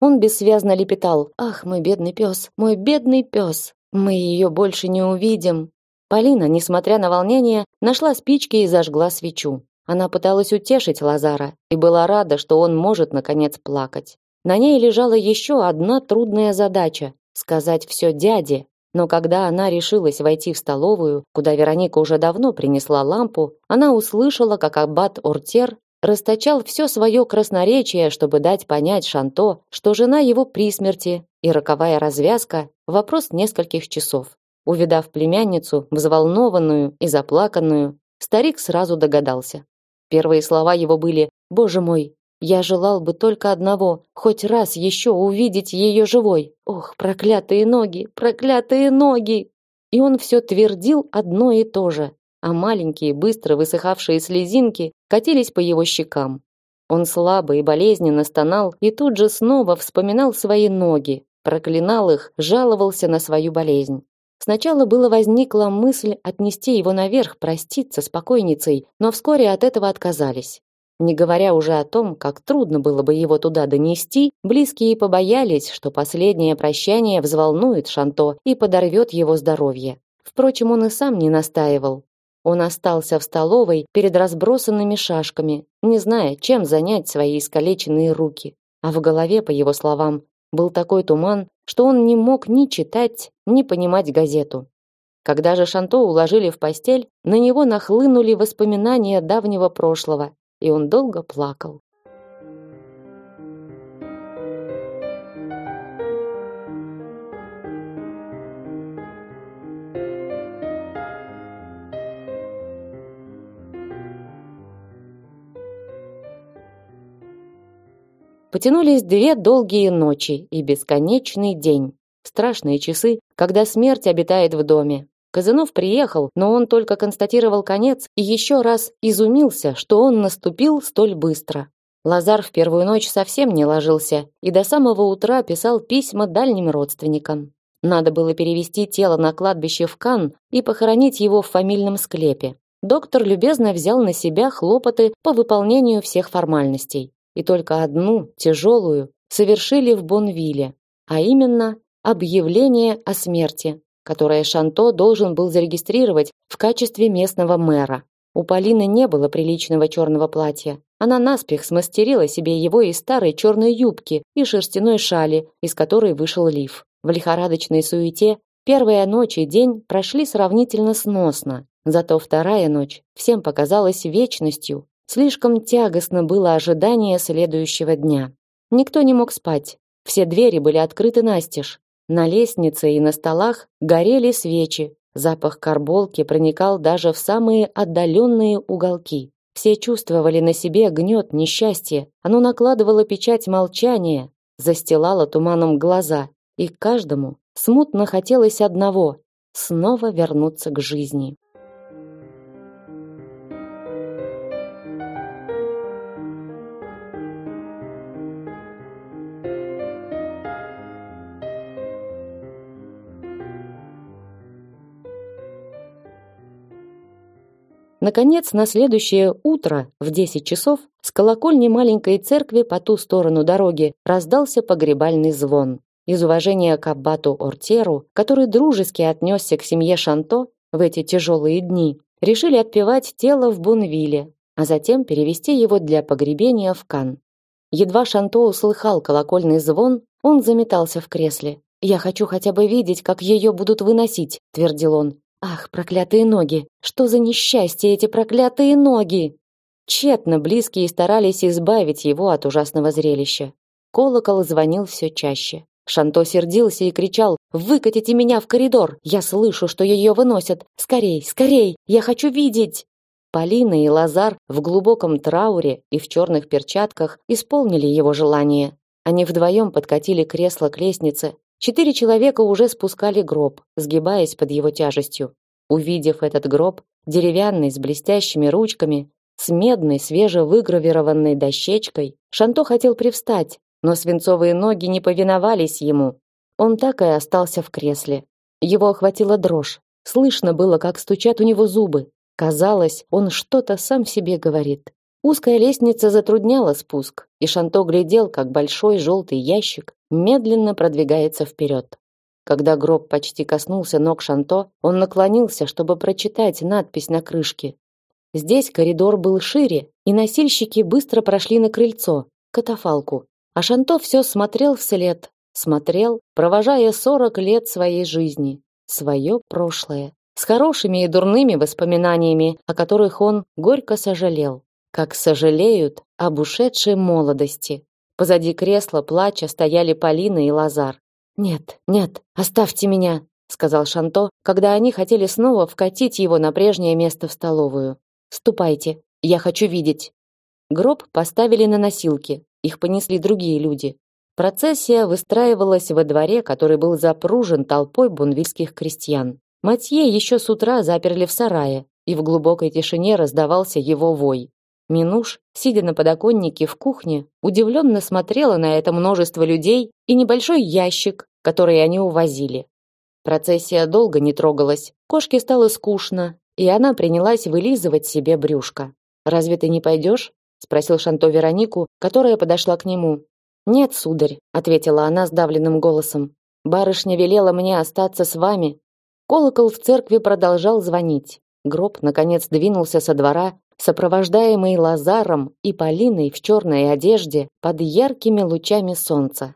Он бессвязно лепетал: "Ах, мой бедный пес, мой бедный пес!" Мы ее больше не увидим. Полина, несмотря на волнение, нашла спички и зажгла свечу. Она пыталась утешить Лазара и была рада, что он может наконец плакать. На ней лежала еще одна трудная задача сказать все дяде. Но когда она решилась войти в столовую, куда Вероника уже давно принесла лампу, она услышала, как аббат Ортер расточал все свое красноречие, чтобы дать понять Шанто, что жена его при смерти, и роковая развязка – вопрос нескольких часов. Увидав племянницу, взволнованную и заплаканную, старик сразу догадался. Первые слова его были «Боже мой, я желал бы только одного, хоть раз еще увидеть ее живой. Ох, проклятые ноги, проклятые ноги!» И он все твердил одно и то же, а маленькие, быстро высыхавшие слезинки катились по его щекам. Он слабо и болезненно стонал и тут же снова вспоминал свои ноги, проклинал их, жаловался на свою болезнь. Сначала было возникла мысль отнести его наверх, проститься с покойницей, но вскоре от этого отказались. Не говоря уже о том, как трудно было бы его туда донести, близкие побоялись, что последнее прощание взволнует Шанто и подорвет его здоровье. Впрочем, он и сам не настаивал. Он остался в столовой перед разбросанными шашками, не зная, чем занять свои искалеченные руки. А в голове, по его словам, был такой туман, что он не мог ни читать, ни понимать газету. Когда же Шанто уложили в постель, на него нахлынули воспоминания давнего прошлого, и он долго плакал. Потянулись две долгие ночи и бесконечный день. Страшные часы, когда смерть обитает в доме, Казанов приехал, но он только констатировал конец и еще раз изумился, что он наступил столь быстро. Лазар в первую ночь совсем не ложился и до самого утра писал письма дальним родственникам. Надо было перевести тело на кладбище в Кан и похоронить его в фамильном склепе. Доктор любезно взял на себя хлопоты по выполнению всех формальностей. И только одну, тяжелую, совершили в Бонвилле, а именно объявление о смерти которое Шанто должен был зарегистрировать в качестве местного мэра. У Полины не было приличного черного платья. Она наспех смастерила себе его из старой черной юбки и шерстяной шали, из которой вышел лиф. В лихорадочной суете первая ночь и день прошли сравнительно сносно. Зато вторая ночь всем показалась вечностью. Слишком тягостно было ожидание следующего дня. Никто не мог спать. Все двери были открыты настежь. На лестнице и на столах горели свечи. Запах карболки проникал даже в самые отдаленные уголки. Все чувствовали на себе гнет несчастья. Оно накладывало печать молчания, застилало туманом глаза, и каждому смутно хотелось одного снова вернуться к жизни. Наконец, на следующее утро в 10 часов с колокольни маленькой церкви по ту сторону дороги раздался погребальный звон. Из уважения к аббату Ортеру, который дружески отнесся к семье Шанто в эти тяжелые дни, решили отпевать тело в Бунвилле, а затем перевести его для погребения в Кан. Едва Шанто услыхал колокольный звон, он заметался в кресле. «Я хочу хотя бы видеть, как ее будут выносить», — твердил он. Ах, проклятые ноги! Что за несчастье эти проклятые ноги! Тщетно близкие старались избавить его от ужасного зрелища. Колокол звонил все чаще. Шанто сердился и кричал «Выкатите меня в коридор! Я слышу, что ее выносят! Скорей, скорей! Я хочу видеть!» Полина и Лазар в глубоком трауре и в черных перчатках исполнили его желание. Они вдвоем подкатили кресло к лестнице, Четыре человека уже спускали гроб, сгибаясь под его тяжестью. Увидев этот гроб, деревянный с блестящими ручками, с медной свежевыгравированной дощечкой, Шанто хотел привстать, но свинцовые ноги не повиновались ему. Он так и остался в кресле. Его охватила дрожь. Слышно было, как стучат у него зубы. Казалось, он что-то сам себе говорит. Узкая лестница затрудняла спуск, и Шанто глядел, как большой желтый ящик медленно продвигается вперед. Когда гроб почти коснулся ног Шанто, он наклонился, чтобы прочитать надпись на крышке. Здесь коридор был шире, и носильщики быстро прошли на крыльцо, катафалку. А Шанто все смотрел вслед, смотрел, провожая сорок лет своей жизни, свое прошлое, с хорошими и дурными воспоминаниями, о которых он горько сожалел, как сожалеют об ушедшей молодости. Позади кресла плача стояли Полина и Лазар. Нет, нет, оставьте меня, сказал Шанто, когда они хотели снова вкатить его на прежнее место в столовую. Ступайте, я хочу видеть. Гроб поставили на носилки. Их понесли другие люди. Процессия выстраивалась во дворе, который был запружен толпой бунвильских крестьян. Матье еще с утра заперли в сарае, и в глубокой тишине раздавался его вой. Минуш, сидя на подоконнике в кухне, удивленно смотрела на это множество людей и небольшой ящик, который они увозили. Процессия долго не трогалась. Кошке стало скучно, и она принялась вылизывать себе брюшко. «Разве ты не пойдешь?» — спросил Шанто Веронику, которая подошла к нему. «Нет, сударь», — ответила она сдавленным голосом. «Барышня велела мне остаться с вами». Колокол в церкви продолжал звонить. Гроб, наконец, двинулся со двора сопровождаемый Лазаром и Полиной в черной одежде под яркими лучами солнца.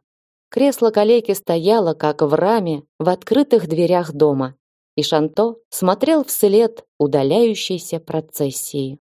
Кресло калеки стояло, как в раме, в открытых дверях дома, и Шанто смотрел вслед удаляющейся процессии.